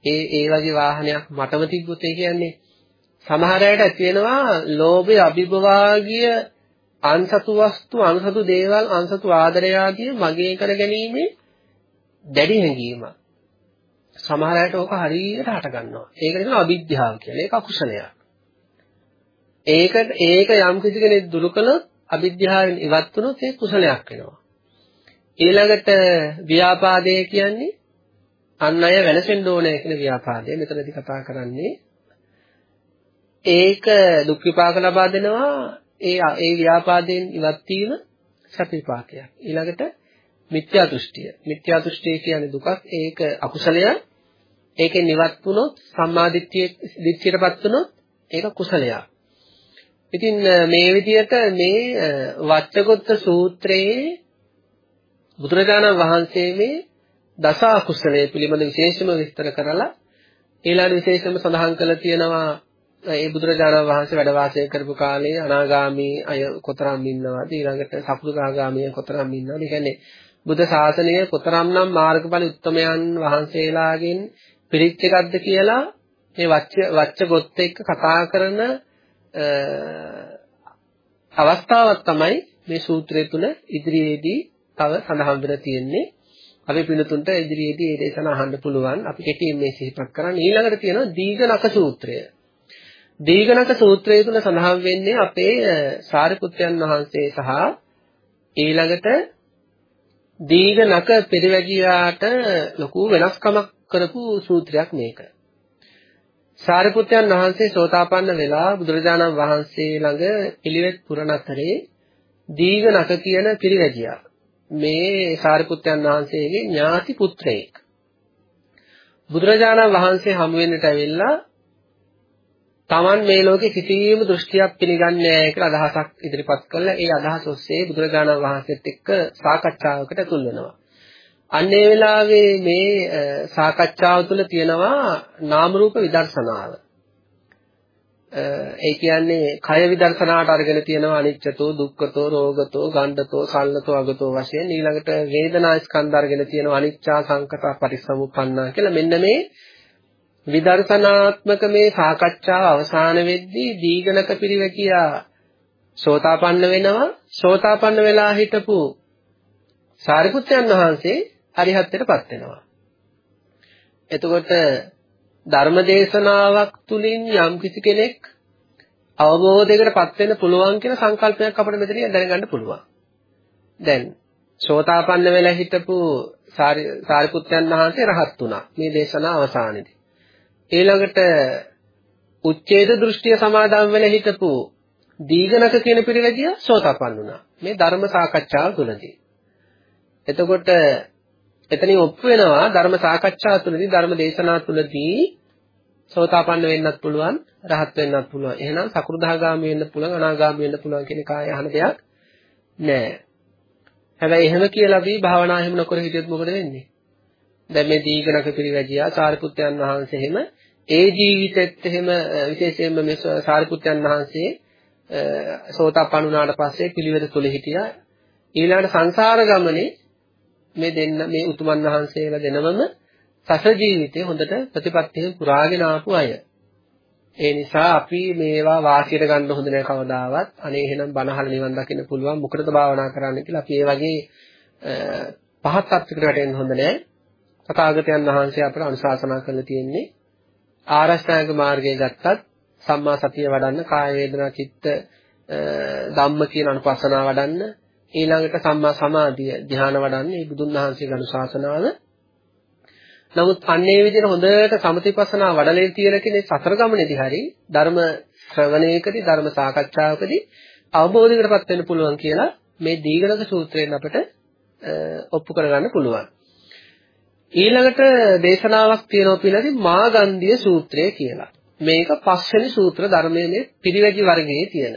ඒ ඒ වගේ වාහනයක් මටම තිබ්බොත් ඒ කියන්නේ සමහර අයට ඇති වෙනවා ලෝභය අභිභවාගිය අන්සතු වස්තු අන්සතු දේවල් අන්සතු ආදරය ආදී මගේ කර ගැනීමේ දැඩි හැඟීමක් සමහර අයට ඕක හරියට හට ගන්නවා. ඒකට කියනවා අවිද්‍යාව කියලා. ඒක අකුසලයක්. ඒකට ඒක යම් කිසි කෙනෙක් දුරු කළොත් අවිද්‍යාවෙන් ඉවත් වුණොත් ඒක කුසලයක් වෙනවා. ඊළඟට ව්‍යාපාදය කියන්නේ අන් අය වෙනසෙන්න ඕනේ කියන ව්‍යාපාදය. මෙතනදී කතා කරන්නේ ඒක දුක් විපාක ලබා දෙනවා. ඒ ඒ ව්‍යාපාදයෙන් ඉවත් වීම සැප විපාකයක්. ඊළඟට මිත්‍යා දෘෂ්ටිය. මිත්‍යා දෘෂ්ටිය කියන්නේ දුකක්. ඒක අකුසලයක්. ඒකෙන් ඉවත් වුණොත් සම්මාදිට්ඨිය දිට්ඨියටපත් වුණොත් ඒක කුසලයක්. ඉතින් මේ විදිහට මේ වච්චගොත්ත සූත්‍රයේ බුදුරජාණන් වහන්සේ මේ දස අකුසලයේ පිළිබඳ විශේෂම විස්තර කරලා ඊළඟ විශේෂම සඳහන් කළා තියෙනවා ඒ බුදුරජාණන් වහන්සේ වැඩ වාසය කරපු කාලේ අනාගාමී අය කොතරම් ඉන්නවද ඊළඟට සකුදාගාමී කොතරම් ඉන්නවද ඒ කියන්නේ බුද්ධ ශාසනය කොතරම්නම් මාර්ගඵල උත්තමයන් වහන්සේලාගෙන් පිරිච්ච එකක්ද කියලා මේ වච්ච වච්ච ගොත් එක්ක කතා කරන අවස්ථාවක් තමයි මේ සූත්‍රය තුල ඉදිරියේදී තව සඳහන් වෙලා තියෙන්නේ. අපි පිළිතුන්ට ඉදිරියේදී මේ දේශන අහන්න පුළුවන්. අපි කෙටියෙන් මේ සිහිපත් කරන්න. ඊළඟට තියෙනවා දීඝනක සූත්‍රය. දීඝනක සූත්‍රය තුල සඳහන් වෙන්නේ අපේ සාරිපුත්යන් වහන්සේ සහ ඊළඟට දීඝනක පෙරවැජියාට ලොකු වෙනස්කමක් කරපු සූත්‍රයක් මේක. සාරිපුත්යන් වහන්සේ සෝතාපන්න වෙලා බුදුරජාණන් වහන්සේ ළඟ පිළිවෙත් පුරන අතරේ දීඝනක කියන පිරිවැජියා මේ සාරිපුත්යන් වහන්සේගේ ඥාති පුත්‍රයෙක්. බුදුරජාණන් වහන්සේ හමු වෙන්නට ඇවිල්ලා Taman මේ ලෝකේ කිසියම් දෘෂ්ටියක් පිළිගන්නේ නැහැ කියලා අදහසක් ඉදිරිපත් කළා. ඒ අදහස ඔස්සේ බුදුරජාණන් වහන්සේත් එක්ක සාකච්ඡාවකට තුල් වෙනවා. අන්න ඒ වෙලාවේ මේ සාකච්ඡාව තුළ තියෙනවා නාම රූප විදර්ශනාව. ඒ කියන්නේ කය විදර්ශනාවට අරගෙන තියෙනවා අනිච්චතෝ දුක්ඛතෝ රෝගතෝ ගණ්ඩතෝ සල්ලතෝ අගතෝ වශයෙන් ඊළඟට වේදනා ස්කන්ධ අරගෙන තියෙනවා අනිච්චා සංකතා පටිසමුප්පන්නා කියලා මෙන්න මේ විදර්ශනාත්මක මේ සාකච්ඡාව අවසාන වෙද්දී දීඝනක පිරිවැකියා සෝතාපන්න වෙනවා සෝතාපන්න වෙලා හිටපු සාරිපුත්‍රයන් වහන්සේ අරිහත්ත්වයටපත් වෙනවා එතකොට ධර්මදේශනාවක් තුලින් යම් කිසි කෙනෙක් අවබෝධයකටපත් වෙන්න පුළුවන් කියන සංකල්පයක් අපිට මෙතනින් දැනගන්න පුළුවන්. දැන් සෝතාපන්න වෙලා හිටපු සාරිපුත්යන් වහන්සේ රහත් වුණා මේ දේශනාව අවසානයේදී. ඊළඟට උච්ඡේද දෘෂ්ටිය සමාදන් වෙලා හිටපු දීඝනක කියන පිරිවැජිය සෝතාපන්න වුණා. මේ ධර්ම සාකච්ඡාව තුළදී. එතකොට එතනින් ඔප්පු වෙනවා ධර්ම සාකච්ඡා තුළදී ධර්ම දේශනා තුළදී සෝතාපන්න වෙන්නත් පුළුවන් රහත් වෙන්නත් පුළුවන්. එහෙනම් සකෘදාගාමී වෙන්න පුළුවන් අනාගාමී වෙන්න පුළුවන් කියන කාය අහන දෙයක් නෑ. හැබැයි එහෙම කියලා අපි භාවනා එහෙම නොකර හිටියොත් මොකද වෙන්නේ? දැන් මේ දීඝනක පිරිවැජියා සාරිපුත්යන් වහන්සේ එහෙම ඒ ජීවිතෙත් එහෙම විශේෂයෙන්ම මේ සාරිපුත්යන් වහන්සේ සෝතාපන්න වුණාට පස්සේ පිළිවෙත තුල හිටියා. ඊළඟට සංසාර ගමනේ මේ දෙන්න මේ උතුමන් වහන්සේලා දෙනමම සසර ජීවිතේ හොඳට ප්‍රතිපත්තියෙන් පුරාගෙන ආපු අය. ඒ නිසා අපි මේවා වාසියට ගන්න හොඳ නෑ කවදාවත්. අනේ එහෙනම් බණහල නිවන් දකින්න පුළුවන් මොකටද භාවනා කරන්න කියලා අපි ඒ වගේ පහත් අත්‍යකට වැටෙන්න හොඳ නෑ. තථාගතයන් වහන්සේ අපට අනුශාසනා කරලා තියෙන්නේ ආරෂ්ඨාංග මාර්ගය ගත්තත් සම්මා සතිය වඩන්න කාය වේදනා චිත්ත ධම්ම කියන අනුපස්සනාව වඩන්න ඊළඟට සම්මා සමාධිය ධ්‍යාන වඩන්නේ මේ බුදුන් වහන්සේගේ අනුශාසනාව. නමුත් අන්නේ විදිහට හොඳට සමතිපස්සනා වඩලේ තියෙන කෙනේ සතර ගමනේදී හරි ධර්ම ශ්‍රවණයකදී ධර්ම සාකච්ඡාවකදී අවබෝධයකටපත් වෙන්න පුළුවන් කියලා මේ දීඝනක සූත්‍රයෙන් අපිට ඔප්පු කරගන්න පුළුවන්. ඊළඟට දේශනාවක් තියෙනවා පිළිදි මාගන්ධිය සූත්‍රය කියලා. මේක පස්වෙනි සූත්‍ර ධර්මයේ පිරිවැජි වර්ගයේ තියෙන.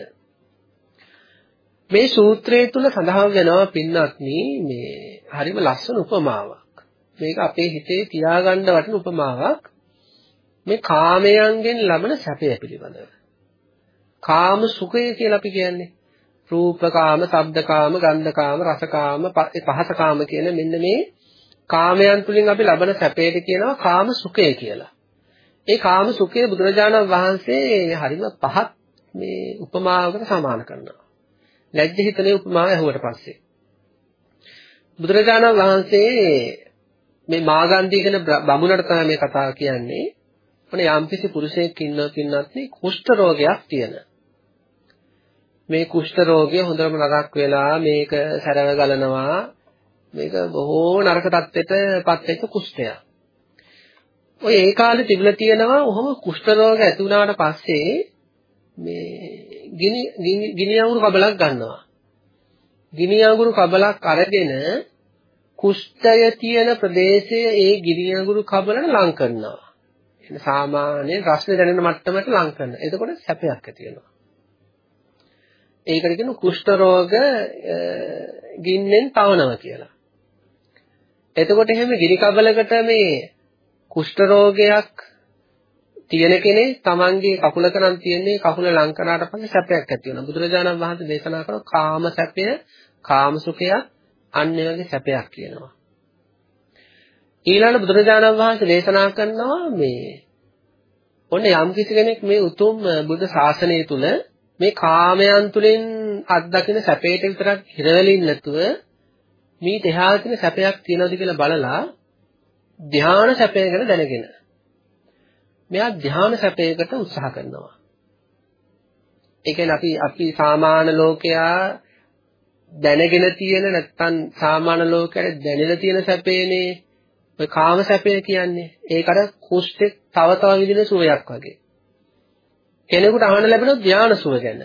මේ සූත්‍රය තුල සඳහන් වෙනවා පින්වත්නි මේ හරිම ලස්සන උපමාවක්. මේක අපේ හිතේ තියාගන්න වටින උපමාවක්. මේ කාමයන්ගෙන් ලබන සැපය පිළිබඳව. කාම සුඛය කියලා අපි කියන්නේ. රූපකාම, ශබ්දකාම, ගන්ධකාම, රසකාම, පහසකාම කියන මෙන්න මේ කාමයන් තුලින් අපි ලබන සැපයට කියනවා කාම සුඛය කියලා. ඒ කාම සුඛය බුදුරජාණන් වහන්සේ හරිම පහත් මේ උපමාවකට සමාන කරනවා. ලැජ්ජ හිතනේ උපමාව ඇහුවට පස්සේ බුදුරජාණන් වහන්සේ මේ මාගන්ධී කියන බමුණට තමයි මේ කතාව කියන්නේ. මොන යම්කිසි පුරුෂයෙක් ඉන්නවා කින්නත් කුෂ්ඨ රෝගයක් තියෙන. මේ කුෂ්ඨ රෝගය හොඳටම නරක වෙලා මේක සැරව ගලනවා මේක බොහෝ නරක තත්ත්වයටපත් වෙච්ච කුෂ්ඨයක්. ඔය ඒ කාලේ තිබිලා තියෙනවා ඔහොම කුෂ්ඨ රෝග ඇති වුණාට පස්සේ මේ ගිනි ගිනි අඟුරු කබලක් ගන්නවා. ගිනි අඟුරු කබලක් අරගෙන කුෂ්ඨය තියෙන ප්‍රදේශයේ ඒ ගිනි අඟුරු කබලට ලං කරනවා. එන සාමාන්‍ය රස්නේ දැනෙන මට්ටමට ලං කරනවා. එතකොට සැපයක් ඇති වෙනවා. ඒකට කියන කුෂ්ඨ රෝග ගින්නෙන් තවනවා කියලා. එතකොට එහෙම ගිනි කබලකට මේ කුෂ්ඨ රෝගයක් තියෙන කෙනේ Tamange කකුලක නම් තියෙන්නේ කකුල ලං කරාට පස්සේ සැපයක් ඇති වෙනවා. බුදුරජාණන් වහන්සේ දේශනා කරන කාම සැපය, කාම සුඛය අන්න ඒ වගේ සැපයක් කියනවා. ඊළඟ බුදුරජාණන් වහන්සේ දේශනා කරනවා මේ ඔන්න යම් කිසි කෙනෙක් මේ උතුම් බුද්ධ ශාසනය තුල මේ කාමයන් තුලින් අත්දකින සැපයට විතරක් හිරවලින් නැතුව මේ තෙහා තියෙන සැපයක් තියනවද කියලා බලලා ධ්‍යාන සැපය ගැන දැනගෙන මෙයා ධ්‍යාන සැපයකට උත්සාහ කරනවා. ඒ කියන්නේ අපි අපි සාමාන්‍ය ලෝකයා දැනගෙන තියෙන නැත්තම් සාමාන්‍ය ලෝකයට දැනෙලා තියෙන සැපේනේ ඔය කාම සැපය කියන්නේ. ඒකට කුෂ්ඨේ තව තව විදින සුවයක් වගේ. කෙනෙකුට අහන්න ලැබෙන ධානය සුව ගැන.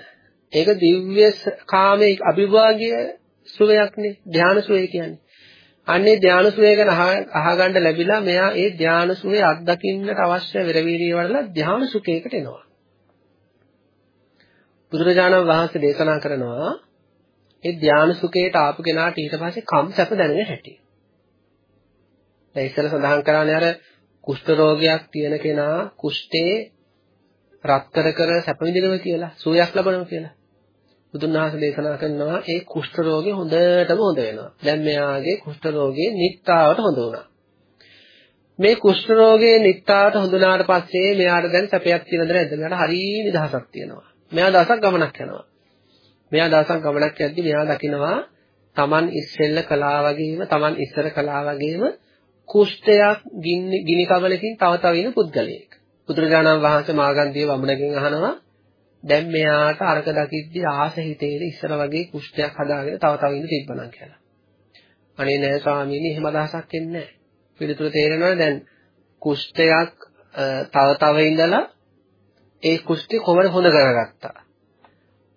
ඒක දිව්‍ය කාමයේ අභිභාගීය සුවයක්නේ ධානය සුවය කියන්නේ. අන්නේ ධානය සුවය ගැන අහගන්න ලැබිලා මෙයා ඒ ධානය සුවය අත්දකින්නට අවශ්‍ය වෙරවීරිය වඩලා ධානය සුඛයකට එනවා. බුදුරජාණන් වහන්සේ දේශනා කරනවා ඒ ධානය සුඛයට ආපු කෙනාට ඊට පස්සේ කම් සැප දැනෙන හැටි. දැන් ඉස්සර සඳහන් කරන්නේ අර කුෂ්ඨ රෝගයක් තියෙන කෙනා කුෂ්ඨේ රත් කර කර සැප විඳිනවා කියලා, සුවයක් ලබනවා කියලා. බුදුන් වහන්සේ දේශනා කරනවා ඒ කුෂ්ඨ රෝගේ හොඳටම හොඳ වෙනවා. දැන් මෙයාගේ කුෂ්ඨ රෝගේ නිත්තාවට හොඳ වුණා. මේ කුෂ්ඨ රෝගේ නිත්තාවට හොඳුනාට පස්සේ මෙයාට දැන් සැපයක් තියෙනද නැද්ද? මෙයාට හරිය නිදහසක් තියෙනවා. මෙයා දවසක් ගමනක් යනවා. මෙයා දවසක් ගමනක් යද්දී මෙයා දකිනවා Taman ඉස්සෙල්ල කළා වගේම Taman ඉස්සර කළා වගේම කුෂ්ඨයක් ගිනි කබලකින් තව තව ඉන පුද්ගලයෙක්. බුදුරජාණන් වහන්සේ මාගන්ධිය වමුණගෙන් අහනවා දැන් මෙයාට අරක දකිද්දී ආස හිතේද ඉස්සර වගේ කුෂ්ඨයක් හදාගෙන තව තව ඉන්න තිබ්බනම් කියලා. අනේ නෑ ස්වාමීනි එහෙම අදහසක් එන්නේ නෑ. පිළිතුර තේරෙනවා දැන් කුෂ්ඨයක් තව තව ඉඳලා ඒ කුෂ්ඨය කොහොමද හොඳ කරගත්තා.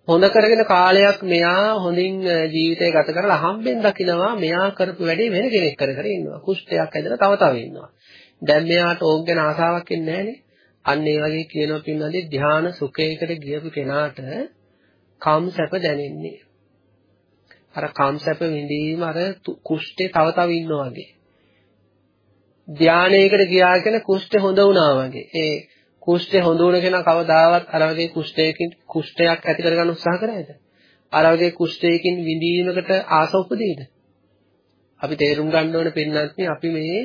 හොඳ කරගෙන කාලයක් මෙයා හොඳින් ජීවිතය ගත කරලා හම්බෙන් දකිනවා මෙයා කරපු වැඩේ වෙන කෙනෙක් කර කර ඉන්නවා. කුෂ්ඨයක් ඇදලා තව තව ඉන්නවා. දැන් මෙයාට ඕක ගැන ආසාවක් එන්නේ නැහනේ. අන්න ඒ වගේ කියනවා පින්නදී ධාන සුඛයකට ගියපු කෙනාට කාම සැප දැනෙන්නේ. අර කාම සැප විඳීම අර කුෂ්ඨේ තව තව ඉන්නවා වගේ. ධානයේකට ගියා කියන කුෂ්ඨේ හොඳ වුණා වගේ. ඒ කුෂ්ඨේ හොඳ වුණ කෙනා කවදාවත් අර වගේ කුෂ්ඨයකින් කුෂ්ඨයක් ඇති කරගන්න උත්සාහ කරයිද? අර වගේ කුෂ්ඨයකින් විඳීමකට ආස උපදීද? අපි තේරුම් ගන්න ඕනේ පින්නත් අපි මේ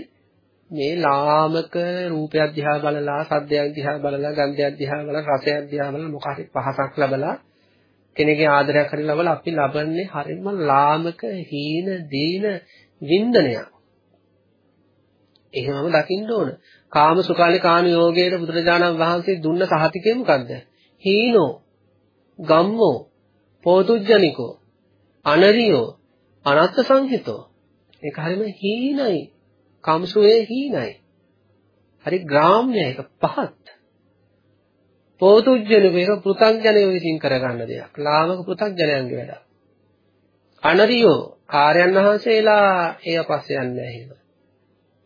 මේ ලාමක රූපයක් දිහා බලලා සද්දයක් දිහා බලලා ගන්ධයක් දිහා බලලා රසයක් දිහා බලලා මොකක් හරි පහසක් ලැබලා කෙනෙක්ගේ ආදරයක් හරි ලබලා අපි ලබන්නේ හරිම ලාමක හීන දීන වින්දනයක්. එහෙමම දකින්න ඕන. කාම සුඛාලි කාම යෝගයේ බුදුරජාණන් වහන්සේ දුන්න සහතිකය මොකද්ද? හීනෝ, ගම්මෝ, පෝතුජ්ජනිකෝ, අනරියෝ, අනත්ත් සංහිතෝ. ඒක හරිම හීනයි. කම්සුවේ හීනයි. හරි ග්‍රාම්‍ය එක පහත්. පෝතුජ්ජන මේක පෘථග්ජනය විසින් කරගන්න දෙයක්. ලාමක පෘථග්ජනයන්ගේ වැඩ. අනරියෝ ආර්යයන් වහන්සේලා ඒ අපස්සේ යන්නේ නැහැ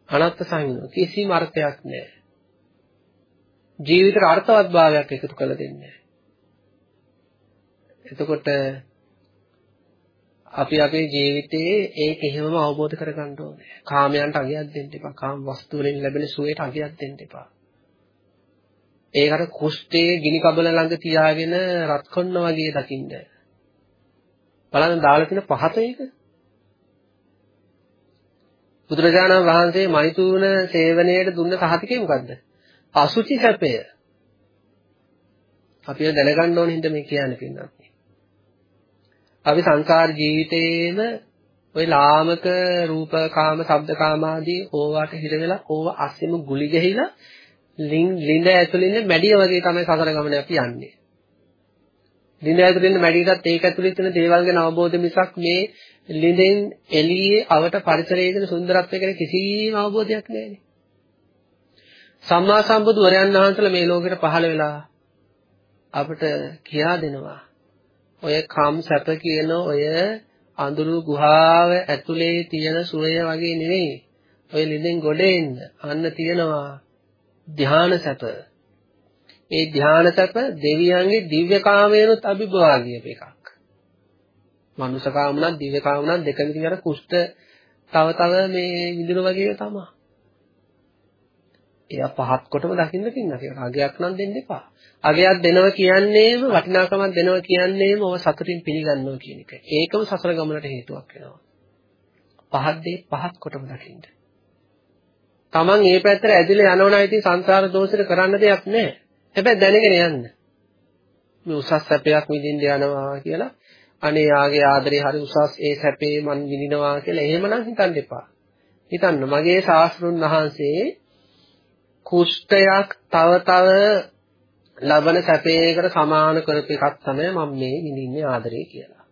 අනත්ත් සංහිඳ කිසිම අර්ථයක් නැහැ. ජීවිතේට අර්ථවත් භාවයක් එකතු කළ දෙන්නේ නැහැ. එතකොට අපි අපේ ජීවිතයේ ඒක එහෙමම අවබෝධ කරගන්න ඕනේ. කාමයන්ට අගයක් දෙන්න එපා. කාම වස්තු වලින් ලැබෙන සුවයට අගයක් දෙන්න එපා. ඒකට කුෂ්ඨයේ ගිනි කබල ළඟ තියාගෙන රත් කොන්න වගේ දකින්න. බලන්න දාලා තියෙන පහත ඒක. බුදුරජාණන් වහන්සේ මෛතුන සේවනයේට දුන්න සහතිකේ මොකද්ද? අසුචි සැපය. අපි දැනගන්න ඕනේ හින්දා මේ කියන්නේ පින්නත්. අපි සංසාර ජීවිතේම ওই ලාමක රූපකාම, ශබ්දකාම ආදී ඕවාට හිර වෙලා ඕව අස්සෙම ගුලි ගහිලා ලිඳ ඇතුළේ ඉන්න මැඩිය වගේ තමයි සසර ගමන අපි යන්නේ. ලිඳ ඇතුළේ ඉන්න මැඩියටත් ඒක ඇතුළේ තියෙන දේවල් ගැන අවබෝධ මිසක් මේ ලිඳෙන් එළියේ අවට පරිසරයේ තියෙන සුන්දරත්වය ගැන කිසිම අවබෝධයක් නැහැ සම්මා සම්බුදු වරයන් වහන්සේලා මේ ලෝකෙට පහළ වෙලා අපිට කියා දෙනවා. ඔය කම් සැප කියන ඔය අඳුරු ගුහාව ඇතුලේ තියෙන සුවය වගේ නෙවෙයි. ඔය ලිඳෙන් ගොඩ එන්න අන්න තියෙනවා ධ්‍යාන සැප. ඒ ධ්‍යාන සැප දෙවියන්ගේ දිව්‍ය කාමයනොත් අභිභවාගියප එකක්. මනුෂ්‍ය කාමුණක් දිව්‍ය කාමුණක් දෙකම ඉතින් අර කුෂ්ඨ තව තව මේ විඳින වගේ තමයි. එයා පහත් කොටම දකින්න පින්නක. අගයක් නම් දෙන්න එපා. අගයක් දෙනවා කියන්නේම වටිනාකමක් දෙනවා කියන්නේම ඔව සතුටින් පිළිගන්නවා කියන එක. ඒකම සසර ගමනට හේතුවක් වෙනවා. පහත් දේ පහත් කොටම දකින්න. Taman මේ පැත්තට ඇදිලා යනවනම් ඉතින් සංසාර දෝෂෙට කරන්න දෙයක් නැහැ. හැබැයි දැනගෙන යන්න. මේ උසස් සැපයක් විඳින්න යනවා කියලා අනේ යාගේ ආදරේ හරි උසස් ඒ සැපේ මන් විඳිනවා කියලා එහෙමනම් හිතන්න එපා. හිතන්න මගේ ශාස්ත්‍රුන් වහන්සේ කුෂ්ඨයක් තව තව ලබන සැපයකට සමාන කරපු එකක් තමයි මම මේ විඳින්නේ ආදරේ කියලා.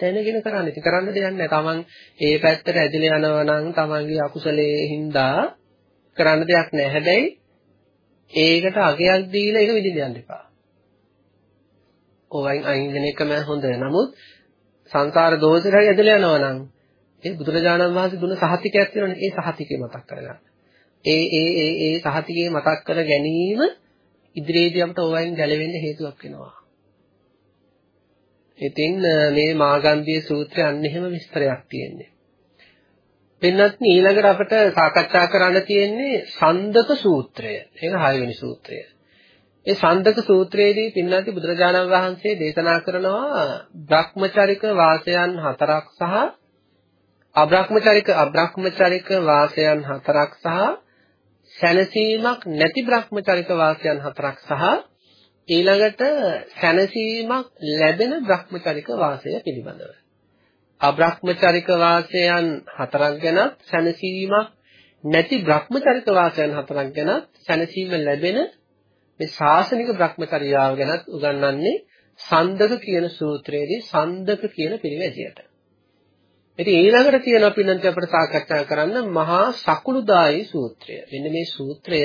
දැනගෙන කරන්න. ඉතින් කරන්න දෙයක් නැහැ. Taman ඒ පැත්තට ඇදලා යනවා නම් Tamanගේ අකුසලයේ හින්දා කරන්න දෙයක් නැහැ. හැබැයි ඒකට අගයක් දීලා ඒක විඳින්න යන්න එපා. ඕවයින් අයින් වෙන එකම හොඳ. නමුත් සංසාර දෝෂෙට ඇදලා යනවා නම් ඒ බුදුරජාණන් වහන්සේ දුන්න සහතිකයක් තියෙනවනේ. ඒ සහතිකේ මතක් කරගන්න. ඒ ඒ ඒ ඒ සහතිකේ මතක් කර ගැනීම ඉදිරියේදී අපිට ඕවයින් ගැලවෙන්න හේතුවක් වෙනවා. ඉතින් මේ මාගන්ධිය සූත්‍රය අන්න එහෙම විස්තරයක් තියෙන්නේ. පින්නත් ඊළඟට අපිට සාකච්ඡා කරන්න තියෙන්නේ සන්දක සූත්‍රය. ඒක 6 වෙනි සූත්‍රය. ඒ සන්දක සූත්‍රයේදී පින්නත් බුදුරජාණන් වහන්සේ දේශනා කරනවා බ්‍රහ්මචාරික වාසයන් හතරක් සහ අබ්‍රහ්මචාරික අබ්‍රහ්මචාරික වාසයන් හතරක් සහ සැනසීමක් නැති බ්‍රහ්මචාරික වාසයන් හතරක් සහ ඊළඟට සැනසීමක් ලැබෙන බ්‍රහ්මචාරික වාසය පිළිබඳව. අබ්‍රහ්මචාරික වාසයන් හතරක් ගැන සැනසීමක් නැති බ්‍රහ්මචාරික වාසයන් හතරක් ගැන සැනසීම ලැබෙන මේ ශාසනික බ්‍රහ්මචර්යාව ගැන උගන්වන්නේ සන්දක කියන සූත්‍රයේදී සන්දක කියන පිළිවෙතියට. ඉතින් ඊළඟට තියෙනවා පින්නන්ත අපිට සාකච්ඡා කරන්න මහා සකුළුදායි සූත්‍රය. මෙන්න මේ සූත්‍රය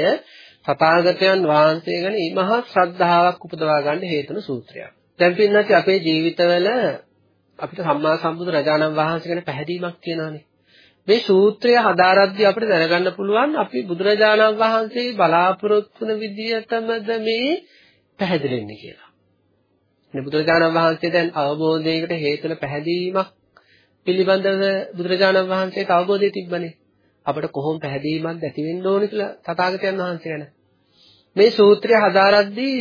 තථාගතයන් වහන්සේ ගැන මහා ශ්‍රද්ධාවක් උපදවා ගන්න හේතුන සූත්‍රයක්. දැන් පින්නන්ත අපේ ජීවිතවල අපිට සම්මා සම්බුදු රජාණන් වහන්සේ ගැන පැහැදීමක් තියෙනවානේ. මේ සූත්‍රය හදාරද්දී අපිට දැනගන්න පුළුවන් අපි බුදුරජාණන් වහන්සේ බලාපොරොත්තු වන විදියටමද මේ පැහැදිලි වෙන්නේ කියලා. මේ බුදුරජාණන් වහන්සේ දැන් අවබෝධයකට හේතුන පැහැදීමක් පිළිබඳව බුදුරජාණන් වහන්සේට අවබෝධය තිබ්බනේ. අපිට කොහොම පැහැදීමක් ඇති වෙන්න ඕන කියලා තථාගතයන් වහන්සේ ගැන. මේ සූත්‍රය හදාරද්දී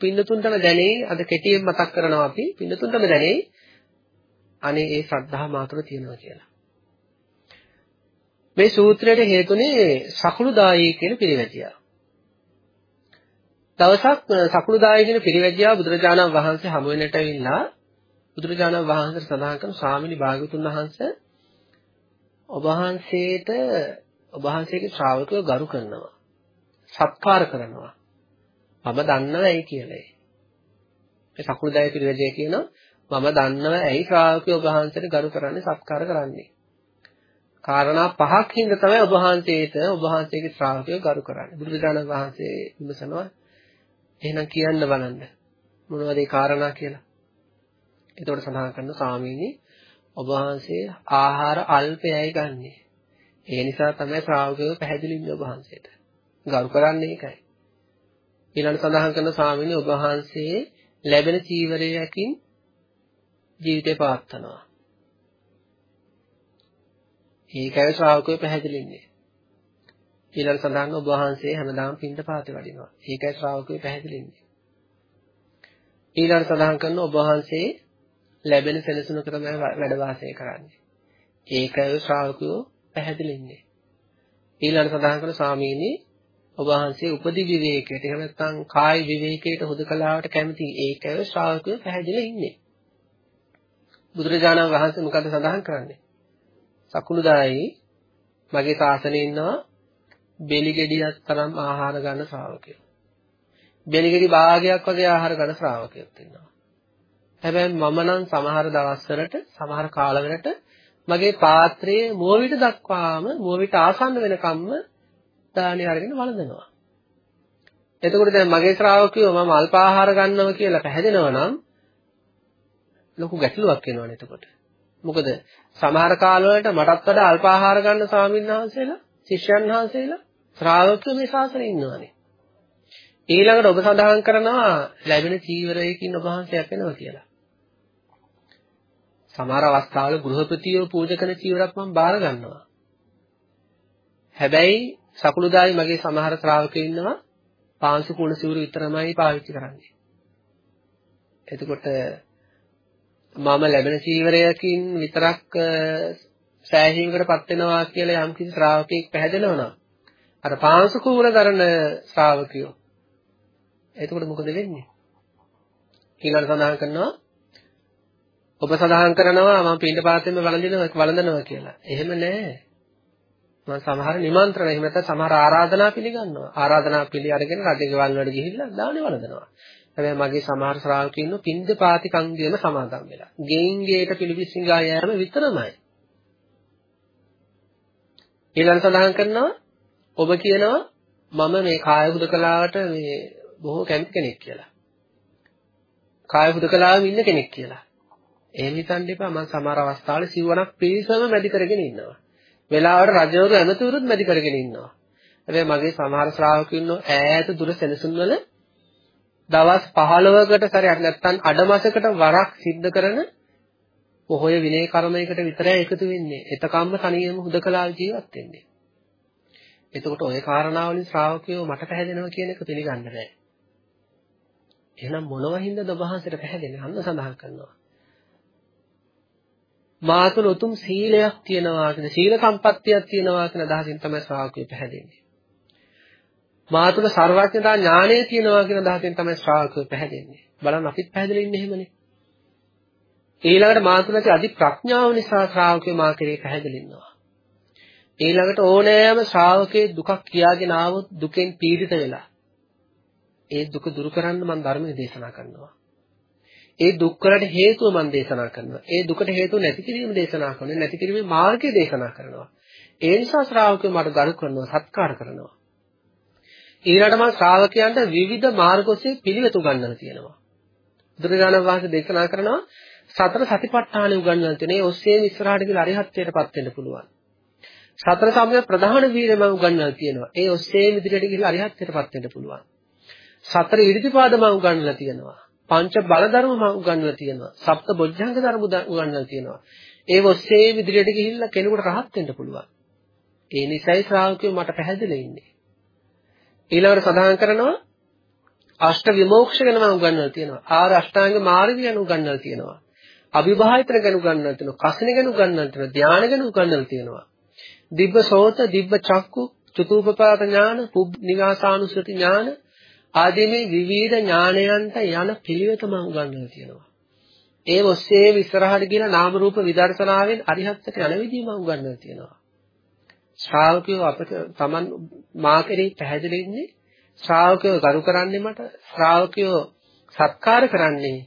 පින්නතුන්ටම දැනේ අද කෙටියෙන් මතක් කරනවා අපි පින්නතුන්ටම දැනේ අනේ ඒ ශ්‍රද්ධාව මාතුල තියෙනවා කියලා. මේ සූත්‍රයට හේතුනේ සකුළුදායි කියන පිරිවැජියා. දවසක් සකුළුදායි කියන පිරිවැජියා බුදුරජාණන් වහන්සේ හමු වෙනට ඇවිල්ලා බුදුරජාණන් වහන්සේ සඳහන් කරන ස්වාමිනී භාග්‍යතුන් වහන්සේ ඔබ වහන්සේට ඔබ වහන්සේගේ ශ්‍රාවකයෝ ගරු කරනවා. සත්කාර කරනවා. මම දන්නවා ඇයි කියලා. මේ සකුළුදාය පිළිවෙලේ කියනවා මම දන්නවා ඇයි ශ්‍රාවකයෝ ඔබ වහන්සේට ගරු කරන්නේ සත්කාර කරන්නේ. කාරණා පහක් හින්දා තමයි ඔබ වහන්සේට ඔබ වහන්සේගේ ශ්‍රාවකයෝ ගරු කරන්නේ. බුදුරජාණන් වහන්සේ විමසනවා එහෙනම් කියන්න බලන්න. මොනවද ඒ කාරණා කියලා. එතකොට සඳහන් කරන ස්වාමීනි ඔබ වහන්සේ ආහාර අල්පයයි ගන්නෙ. ඒ නිසා තමයි ශ්‍රාවකයෝ පැහැදිලින්නේ ඔබ වහන්සේට. ගරු කරන්නේ ඒකයි. ඊළඟ සඳහන් කරන ස්වාමීනි ඔබ වහන්සේ ලැබෙන චීවරයකින් ජීවිතේ පවත්නවා. ඒකයි ශ්‍රාවකයෝ පැහැදිලින්නේ. ඊළඟ සඳහන් ඔබ වහන්සේ හැමදාම පින්ඳ පාතේ වඩිනවා. ඒකයි ශ්‍රාවකයෝ පැහැදිලින්නේ. ඊළඟ සඳහන් කරන ඔබ වහන්සේ ලැබෙන සෙනසුනක තමයි වැඩ වාසය කරන්නේ. ඒකයි ශ්‍රාවකයෝ පැහැදිලින්නේ. ඊළඟ සඳහන් කරන ස්වාමීනි ඔබ වහන්සේ උපදි විවේකයට එහෙම නැත්නම් කාය විවේකයට හුදකලාවට කැමති ඒකයි ශ්‍රාවකයෝ පැහැදිලි ඉන්නේ. බුදුරජාණන් වහන්සේ මොකද සඳහන් කරන්නේ? සකුළුදායි මගේ ශාසනයේ ඉන්නවා බෙලි ගෙඩියක් තරම් ආහාර ගන්න ශ්‍රාවකයෝ. බෙලි ගෙඩි භාගයක් වගේ ආහාර ගන්න ශ්‍රාවකයෝත් ඉන්නවා. හැබැයි මම නම් සමහර දවස්වලට සමහර කාලවලට මගේ පාත්‍රයේ මුවවිට දක්වාම මුවවිට ආසන්න වෙනකම්ම දානි අරගෙන වළඳනවා. එතකොට දැන් මගේ ශ්‍රාවකයෝ මම අල්පාහාර ගන්නවා කියලා පැහැදෙනවා නම් ලොකු ගැටලුවක් එනවනේ එතකොට. මොකද සමහර කාලවලට මටත් වඩා අල්පාහාර ගන්න ස්වාමීන් වහන්සේලා, ශිෂ්‍යයන් වහන්සේලා, ශ්‍රාවකයෝ මේ ශාසනයේ ඉන්නවානේ. ඊළඟට ඔබ සඳහන් කරනවා ලැබෙන චීවරයකින් ඔබ වහන්සේ යැපෙනවා කියලා. සමහර අවස්ථාවල ගෘහපතියෝ පූජා කරන චීවරක් මම බාර ගන්නවා. හැබැයි සකුළුදායි මගේ සමහර ශ්‍රාවකයෝ ඉන්නවා පාංශු කුණ සිවුරු විතරමයි පාවිච්චි කරන්නේ. එතකොට මම ලැබෙන චීවරයකින් විතරක් සෑහීමකටපත් වෙනවා කියලා යම් කිසි ශ්‍රාවකෙක් පැහැදෙනවා නම් අර පාංශු කුණ දරන ශ්‍රාවකයෝ එතකොට මොකද වෙන්නේ? ඊළඟ සඳහන් කරනවා ඔබ සඳහන් කරනවා මම පින්ඩ පාතෙම වළඳිනවා වළඳනවා කියලා. එහෙම නෑ. මම සමහර නිමන්ත්‍රණ එහෙම නැත්නම් සමහර ආරාධනා පිළිගන්නවා. ආරාධනා පිළි අරගෙන රජගෙවල් වල ගිහිල්ලා දානේ වළඳනවා. හැබැයි මගේ සමහර ශ්‍රාවකයෝ ඉන්නෝ පින්ද පාති කංගියම සමාදම් වෙලා. ගෙයින් ගේට පිළිවිසිඟා යෑම විතරමයි. ඊළඟ සඳහන් කරනවා ඔබ කියනවා මම මේ කාය හුදකලාවට මේ බොහෝ කැමති කෙනෙක් කියලා. කාය හුදකලාවෙම ඉන්න කෙනෙක් කියලා. එහෙම හිතන්න එපා මම සමහර අවස්ථාවල සිවණක් පිරිසම මැදි කරගෙන ඉන්නවා. වෙලාවට රජවරු ඇමතිවරුත් මැදි කරගෙන ඉන්නවා. හැබැයි මගේ සමහර ශ්‍රාවකයෝ ඉන්නෝ ඈත දුර සෙනසුන් වල දවස් 15කට සැරයක් නැත්නම් අඩමාසයකට වරක් සිද්ධ කරන පොහොය විනය කර්මයකට විතරයි එකතු වෙන්නේ. එතකම්ම තනියම හුදකලා ජීවත් වෙන්නේ. එතකොට ওই කාරණාවලින් ශ්‍රාවකයෝ මට පැහැදෙනවා කියන එක පිළිගන්න බෑ. එහෙනම් මොනව හින්දාද ඔබ වහන්සේට පැහැදෙන්නේ? අන්න සඳහන් කරනවා. මා තුළ උතුම් සීලයක් තියෙනවා කියන සීල සම්පත්තියක් තියෙනවා කියන අදහසින් තමයි ශ්‍රාවකයෝ පැහැදෙන්නේ. මා තුළ සර්වඥතා ඥානය තියෙනවා කියන අදහසින් තමයි ශ්‍රාවකයෝ පැහැදෙන්නේ. බලන්න අපිත් පැහැදිලි ඉන්නේ එහෙමනේ. ඊළඟට මා තුළ ඇති අධි ප්‍රඥාව නිසා ශ්‍රාවකයෝ මා කෙරේ පැහැදිලි ඉන්නවා. ඊළඟට ඕනෑම ශ්‍රාවකේ දුකක් කියාගෙන ආවොත් දුකෙන් පීඩිත වෙලා ඒ දුක දුරු කරන්න මම ධර්මයේ දේශනා කරනවා. ඒ දුක් වලට හේතුව මම දේශනා කරනවා. ඒ දුකට හේතුව නැති කිරීම දේශනා කරනවා. නැති කිරීමේ මාර්ගය දේශනා කරනවා. ඒ නිසා ශ්‍රාවකයෝ මට ගරු කරනවා, සත්කාර කරනවා. ඊළඟට මම ශ්‍රාවකයන්ට විවිධ මාර්ග ඔස්සේ පිළිවෙත උගන්වලා තියෙනවා. බුදුරජාණන් වහන්සේ දේශනා කරනවා සතර සතිපට්ඨානෙ උගන්වලා තියෙන. ඒ ඔස්සේ ඉස්සරහට ගිහලා අරිහත්ත්වයටපත් වෙන්න පුළුවන්. සතර සම්‍ය ප්‍රධාන වීර්යම උගන්වලා තියෙනවා. ඒ ඔස්සේ ඉදිරියට ගිහලා අරිහත්ත්වයටපත් වෙන්න පුළුවන්. සතර ඉරිදිපාදම උගන්වලා තියෙනවා. පංච බල ධර්ම මම උගන්වලා තියෙනවා. සප්ත බොජ්ජංග ධර්ම උගන්වලා තියෙනවා. ඒ ඔස්සේ ඉදිරියට ගිහිල්ලා කෙනෙකුට රහත් වෙන්න පුළුවන්. ඒ නිසයි ශ්‍රාවකයෝ මට පැහැදිලි ඉන්නේ. ඊළඟට සඳහන් කරනවා අෂ්ට විමෝක්ෂ ගැන මම උගන්වලා තියෙනවා. ආර අෂ්ටාංග මාර්ගය ගැන උගන්වලා තියෙනවා. අභිභායතන ගැන උගන්වලා තියෙනවා. කසින ගැන උගන්වලා තියෙනවා. ධානය ගැන උගන්වලා තියෙනවා. දිබ්බ සෝත, දිබ්බ චක්කු, චතුූපපාත ඥාන, පුබ් නිවාසානුසති ඥාන, ආදී මේ විවිධ ඥානයන්ට යන පිළිවෙත මම උගන්වලා තියෙනවා. ඒ ඔස්සේ විස්තරහට කියන නාම රූප විදර්ශනාවෙන් අරිහත්ත්වයට යන විදිහ මම උගන්වලා තියෙනවා. ශ්‍රාවකයෝ අපට Taman මා කෙරෙහි පැහැදිලි ඉන්නේ ශ්‍රාවකයෝ ගරු කරන්නේ මට ශ්‍රාවකයෝ සත්කාර කරන්නේ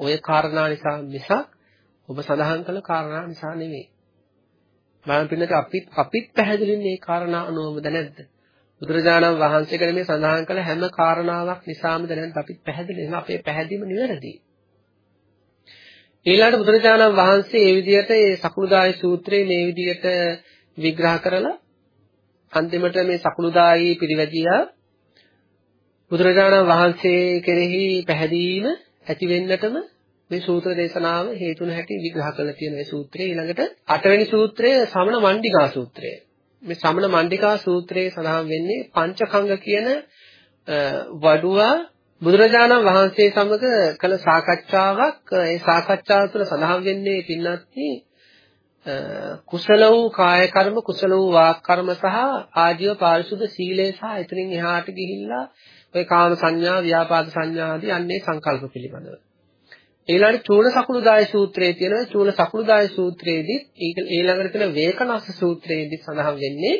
ওই කාරණා නිසා මිසක් ඔබ සඳහන් කළ කාරණා නිසා නෙවෙයි. මම පින්නට අපිත් අපිත් පැහැදිලින්නේ මේ කාරණා අනුවමද නැද්ද? බුදුරජාණන් වහන්සේ ගැන මේ සඳහන් කළ හැම කාරණාවක් නිසාම දැනන් අපි පැහැදිලි වෙන අපේ පැහැදීම නිවැරදි. ඊළඟට බුදුරජාණන් වහන්සේ මේ විදිහට මේ සකුළුදායි සූත්‍රයේ මේ විදිහට විග්‍රහ කරලා අන්තිමට මේ සකුළුදායි පිළිවැදියා බුදුරජාණන් වහන්සේ කෙරෙහි පැහැදීම ඇති වෙන්නටම මේ සූත්‍ර දේශනාව හේතුන හැටි විග්‍රහ කරලා තියෙන මේ සූත්‍රය ඊළඟට අටවෙනි සූත්‍රය සමන මණ්ඩිකා සූත්‍රය. මේ සමන මණ්ඩිකා සූත්‍රයේ සඳහන් වෙන්නේ පංචකංග කියන වඩුවා බුදුරජාණන් වහන්සේ සමග කළ සාකච්ඡාවක්. ඒ සාකච්ඡාව තුළ සඳහන් වෙන්නේ පින්නත්නි කුසල වූ කාය කර්ම කුසල වූ වාක් කර්ම සහ ආජීව පාරිශුද්ධ සීලය සහ එතනින් එහාට ගිහිල්ලා ඔය කාම සංඥා ව්‍යාපාද සංඥා ආදී අන්නේ සංකල්ප පිළිබඳව. ඊළඟට චූල සකුළුදාය සූත්‍රයේ තියෙන චූල සකුළුදාය සූත්‍රයේදී ඊළඟට තියෙන වේකනස්ස සූත්‍රයේදී සඳහන් වෙන්නේ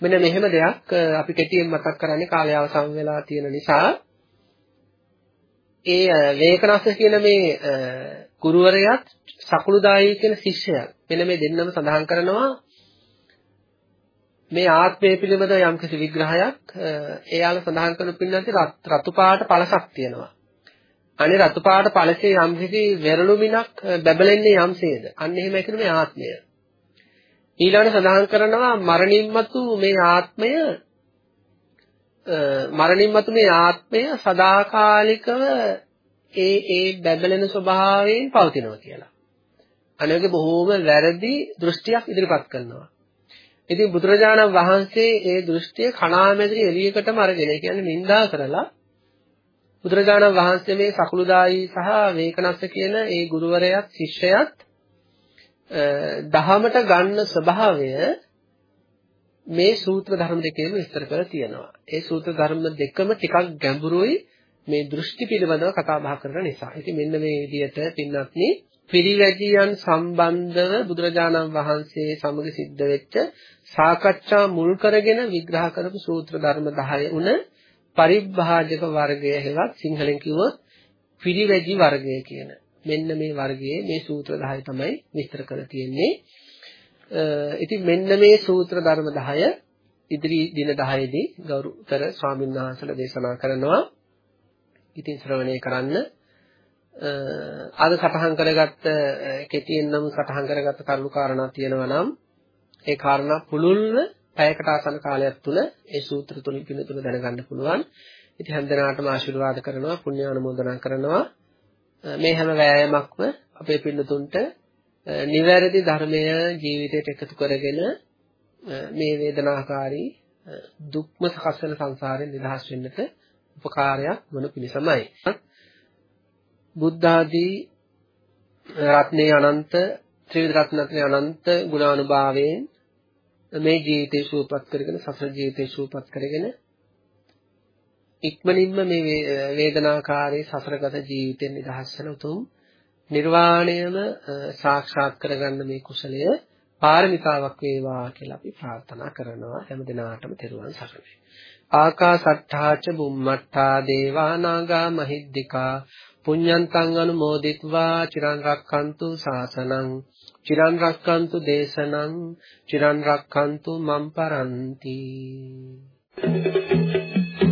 මෙන්න මෙහෙම දෙයක් අපි කෙටියෙන් මතක් කරන්නේ කාලය අවසන් වෙලා තියෙන නිසා. ඒ වේකනස්ස කියන මේ ගුරුවරයාත් සකුළුදායි කියන ශිෂ්‍යයා මෙන්න මේ දෙන්නම සඳහන් කරනවා. මේ ආත්මය පිළිබඳ යම්කිසි විග්‍රහයක් එයාලා සඳහන් කරන පින්නන්ති රතු පාට පළසක් තියෙනවා. අනේ රතු පාට පළසේ යම්කිසි වෙරළුමිනක් බැබලෙන්නේ යම්සේද. අන්න එහෙම කියන මේ ආත්මය. ඊළඟට සඳහන් කරනවා මරණින් මතු මේ ආත්මය මරණින් මතු මේ ආත්මය සදාකාලිකව ඒ ඒ බැබලෙන ස්වභාවයෙන් පවතිනවා කියලා. අනේක බොහෝම වැරදි දෘෂ්ටියක් ඉදිරිපත් කරනවා. ඉතින් බුදුරජාණන් වහන්සේ ඒ දෘෂ්ටිය කණාමැදිරි එළියකටම අරගෙන ඒ කියන්නේ නිඳා කරලා බුදුරජාණන් වහන්සේ මේ සකුළුදායි සහ වේකනස්ස කියන ඒ ගුරුවරයාත් ශිෂ්‍යයාත් දහමට ගන්න ස්වභාවය මේ සූත්‍ර ධර්ම දෙකේම විස්තර කරලා තියෙනවා. ඒ සූත්‍ර ධර්ම දෙකම ටිකක් ගැඹුරුයි මේ දෘෂ්ටි පිළිබඳව කතා බහ කරන නිසා. ඉතින් මෙන්න මේ විදිහට පින්වත්නි පිරිවැජියන් සම්බන්ධව බුදුරජාණන් වහන්සේ සමග සිද්ධ වෙච්ච සාකච්ඡා මුල් කරගෙන විග්‍රහ කරපු සූත්‍ර ධර්ම 10 උන පරිභාජක වර්ගය හෙවත් සිංහලෙන් කිව්වොත් පිරිවැජි වර්ගය කියන මෙන්න මේ වර්ගයේ මේ සූත්‍ර 10 තමයි විස්තර කරලා තියෙන්නේ. ඉතින් මෙන්න මේ සූත්‍ර ධර්ම 10 ඉදිරි දින 10 දී ගෞරවතර ස්වාමීන් වහන්සේලා දේශනා කරනවා. ඉතින් ශ්‍රවණය කරන්න අද සටහන් කරගත්ත කෙටියෙන් නම් සටහන් කරගත්ත කරුණු කාරණා තියෙනවා නම් ඒ කාරණා පුළුල්ව පැයකට ආසන්න කාලයක් තුල ඒ සූත්‍ර තුලින් පිළිතුරු දැනගන්න පුළුවන්. ඉතින් හැමදෙනාටම ආශිර්වාද කරනවා පුණ්‍ය ආනුමෝදනා කරනවා. මේ හැම වෑයමක්ම අපේ පින්නතුන්ට නිවැරදි ධර්මය ජීවිතයට එකතු කරගෙන මේ වේදනාකාරී දුක්ම සකස් වෙන සංසාරයෙන් නිදහස් වෙන්නට උපකාරයක් වන පිණිසමයි. බුද්ධ ආදී රත්නේ අනන්ත ත්‍රිවිධ රත්නත්‍රේ අනන්ත ගුණානුභාවයෙන් මේ ජීවිතේ සුවපත් කරගෙන සසර ජීවිතේ සුවපත් කරගෙන ඉක්මනින්ම මේ වේදනාකාරී සසරගත ජීවිතෙන් නිදහස් වෙන උතුම් නිර්වාණයම සාක්ෂාත් කරගන්න මේ කුසලය පාරමිතාවක් වේවා කියලා අපි ප්‍රාර්ථනා කරනවා. හැම දිනාටම තෙරුවන් සරණයි. ආකාසට්ඨාච බුම්මට්ඨා දේවා නාග මහිද්దికා. පුඤ්ඤන්තං අනුමෝදිත්වා. චිරන් රක්ඛන්තු සාසනං. චිරන් රක්칸තු දේශනං චිරන් රක්칸තු මම් පරන්ති Thank you.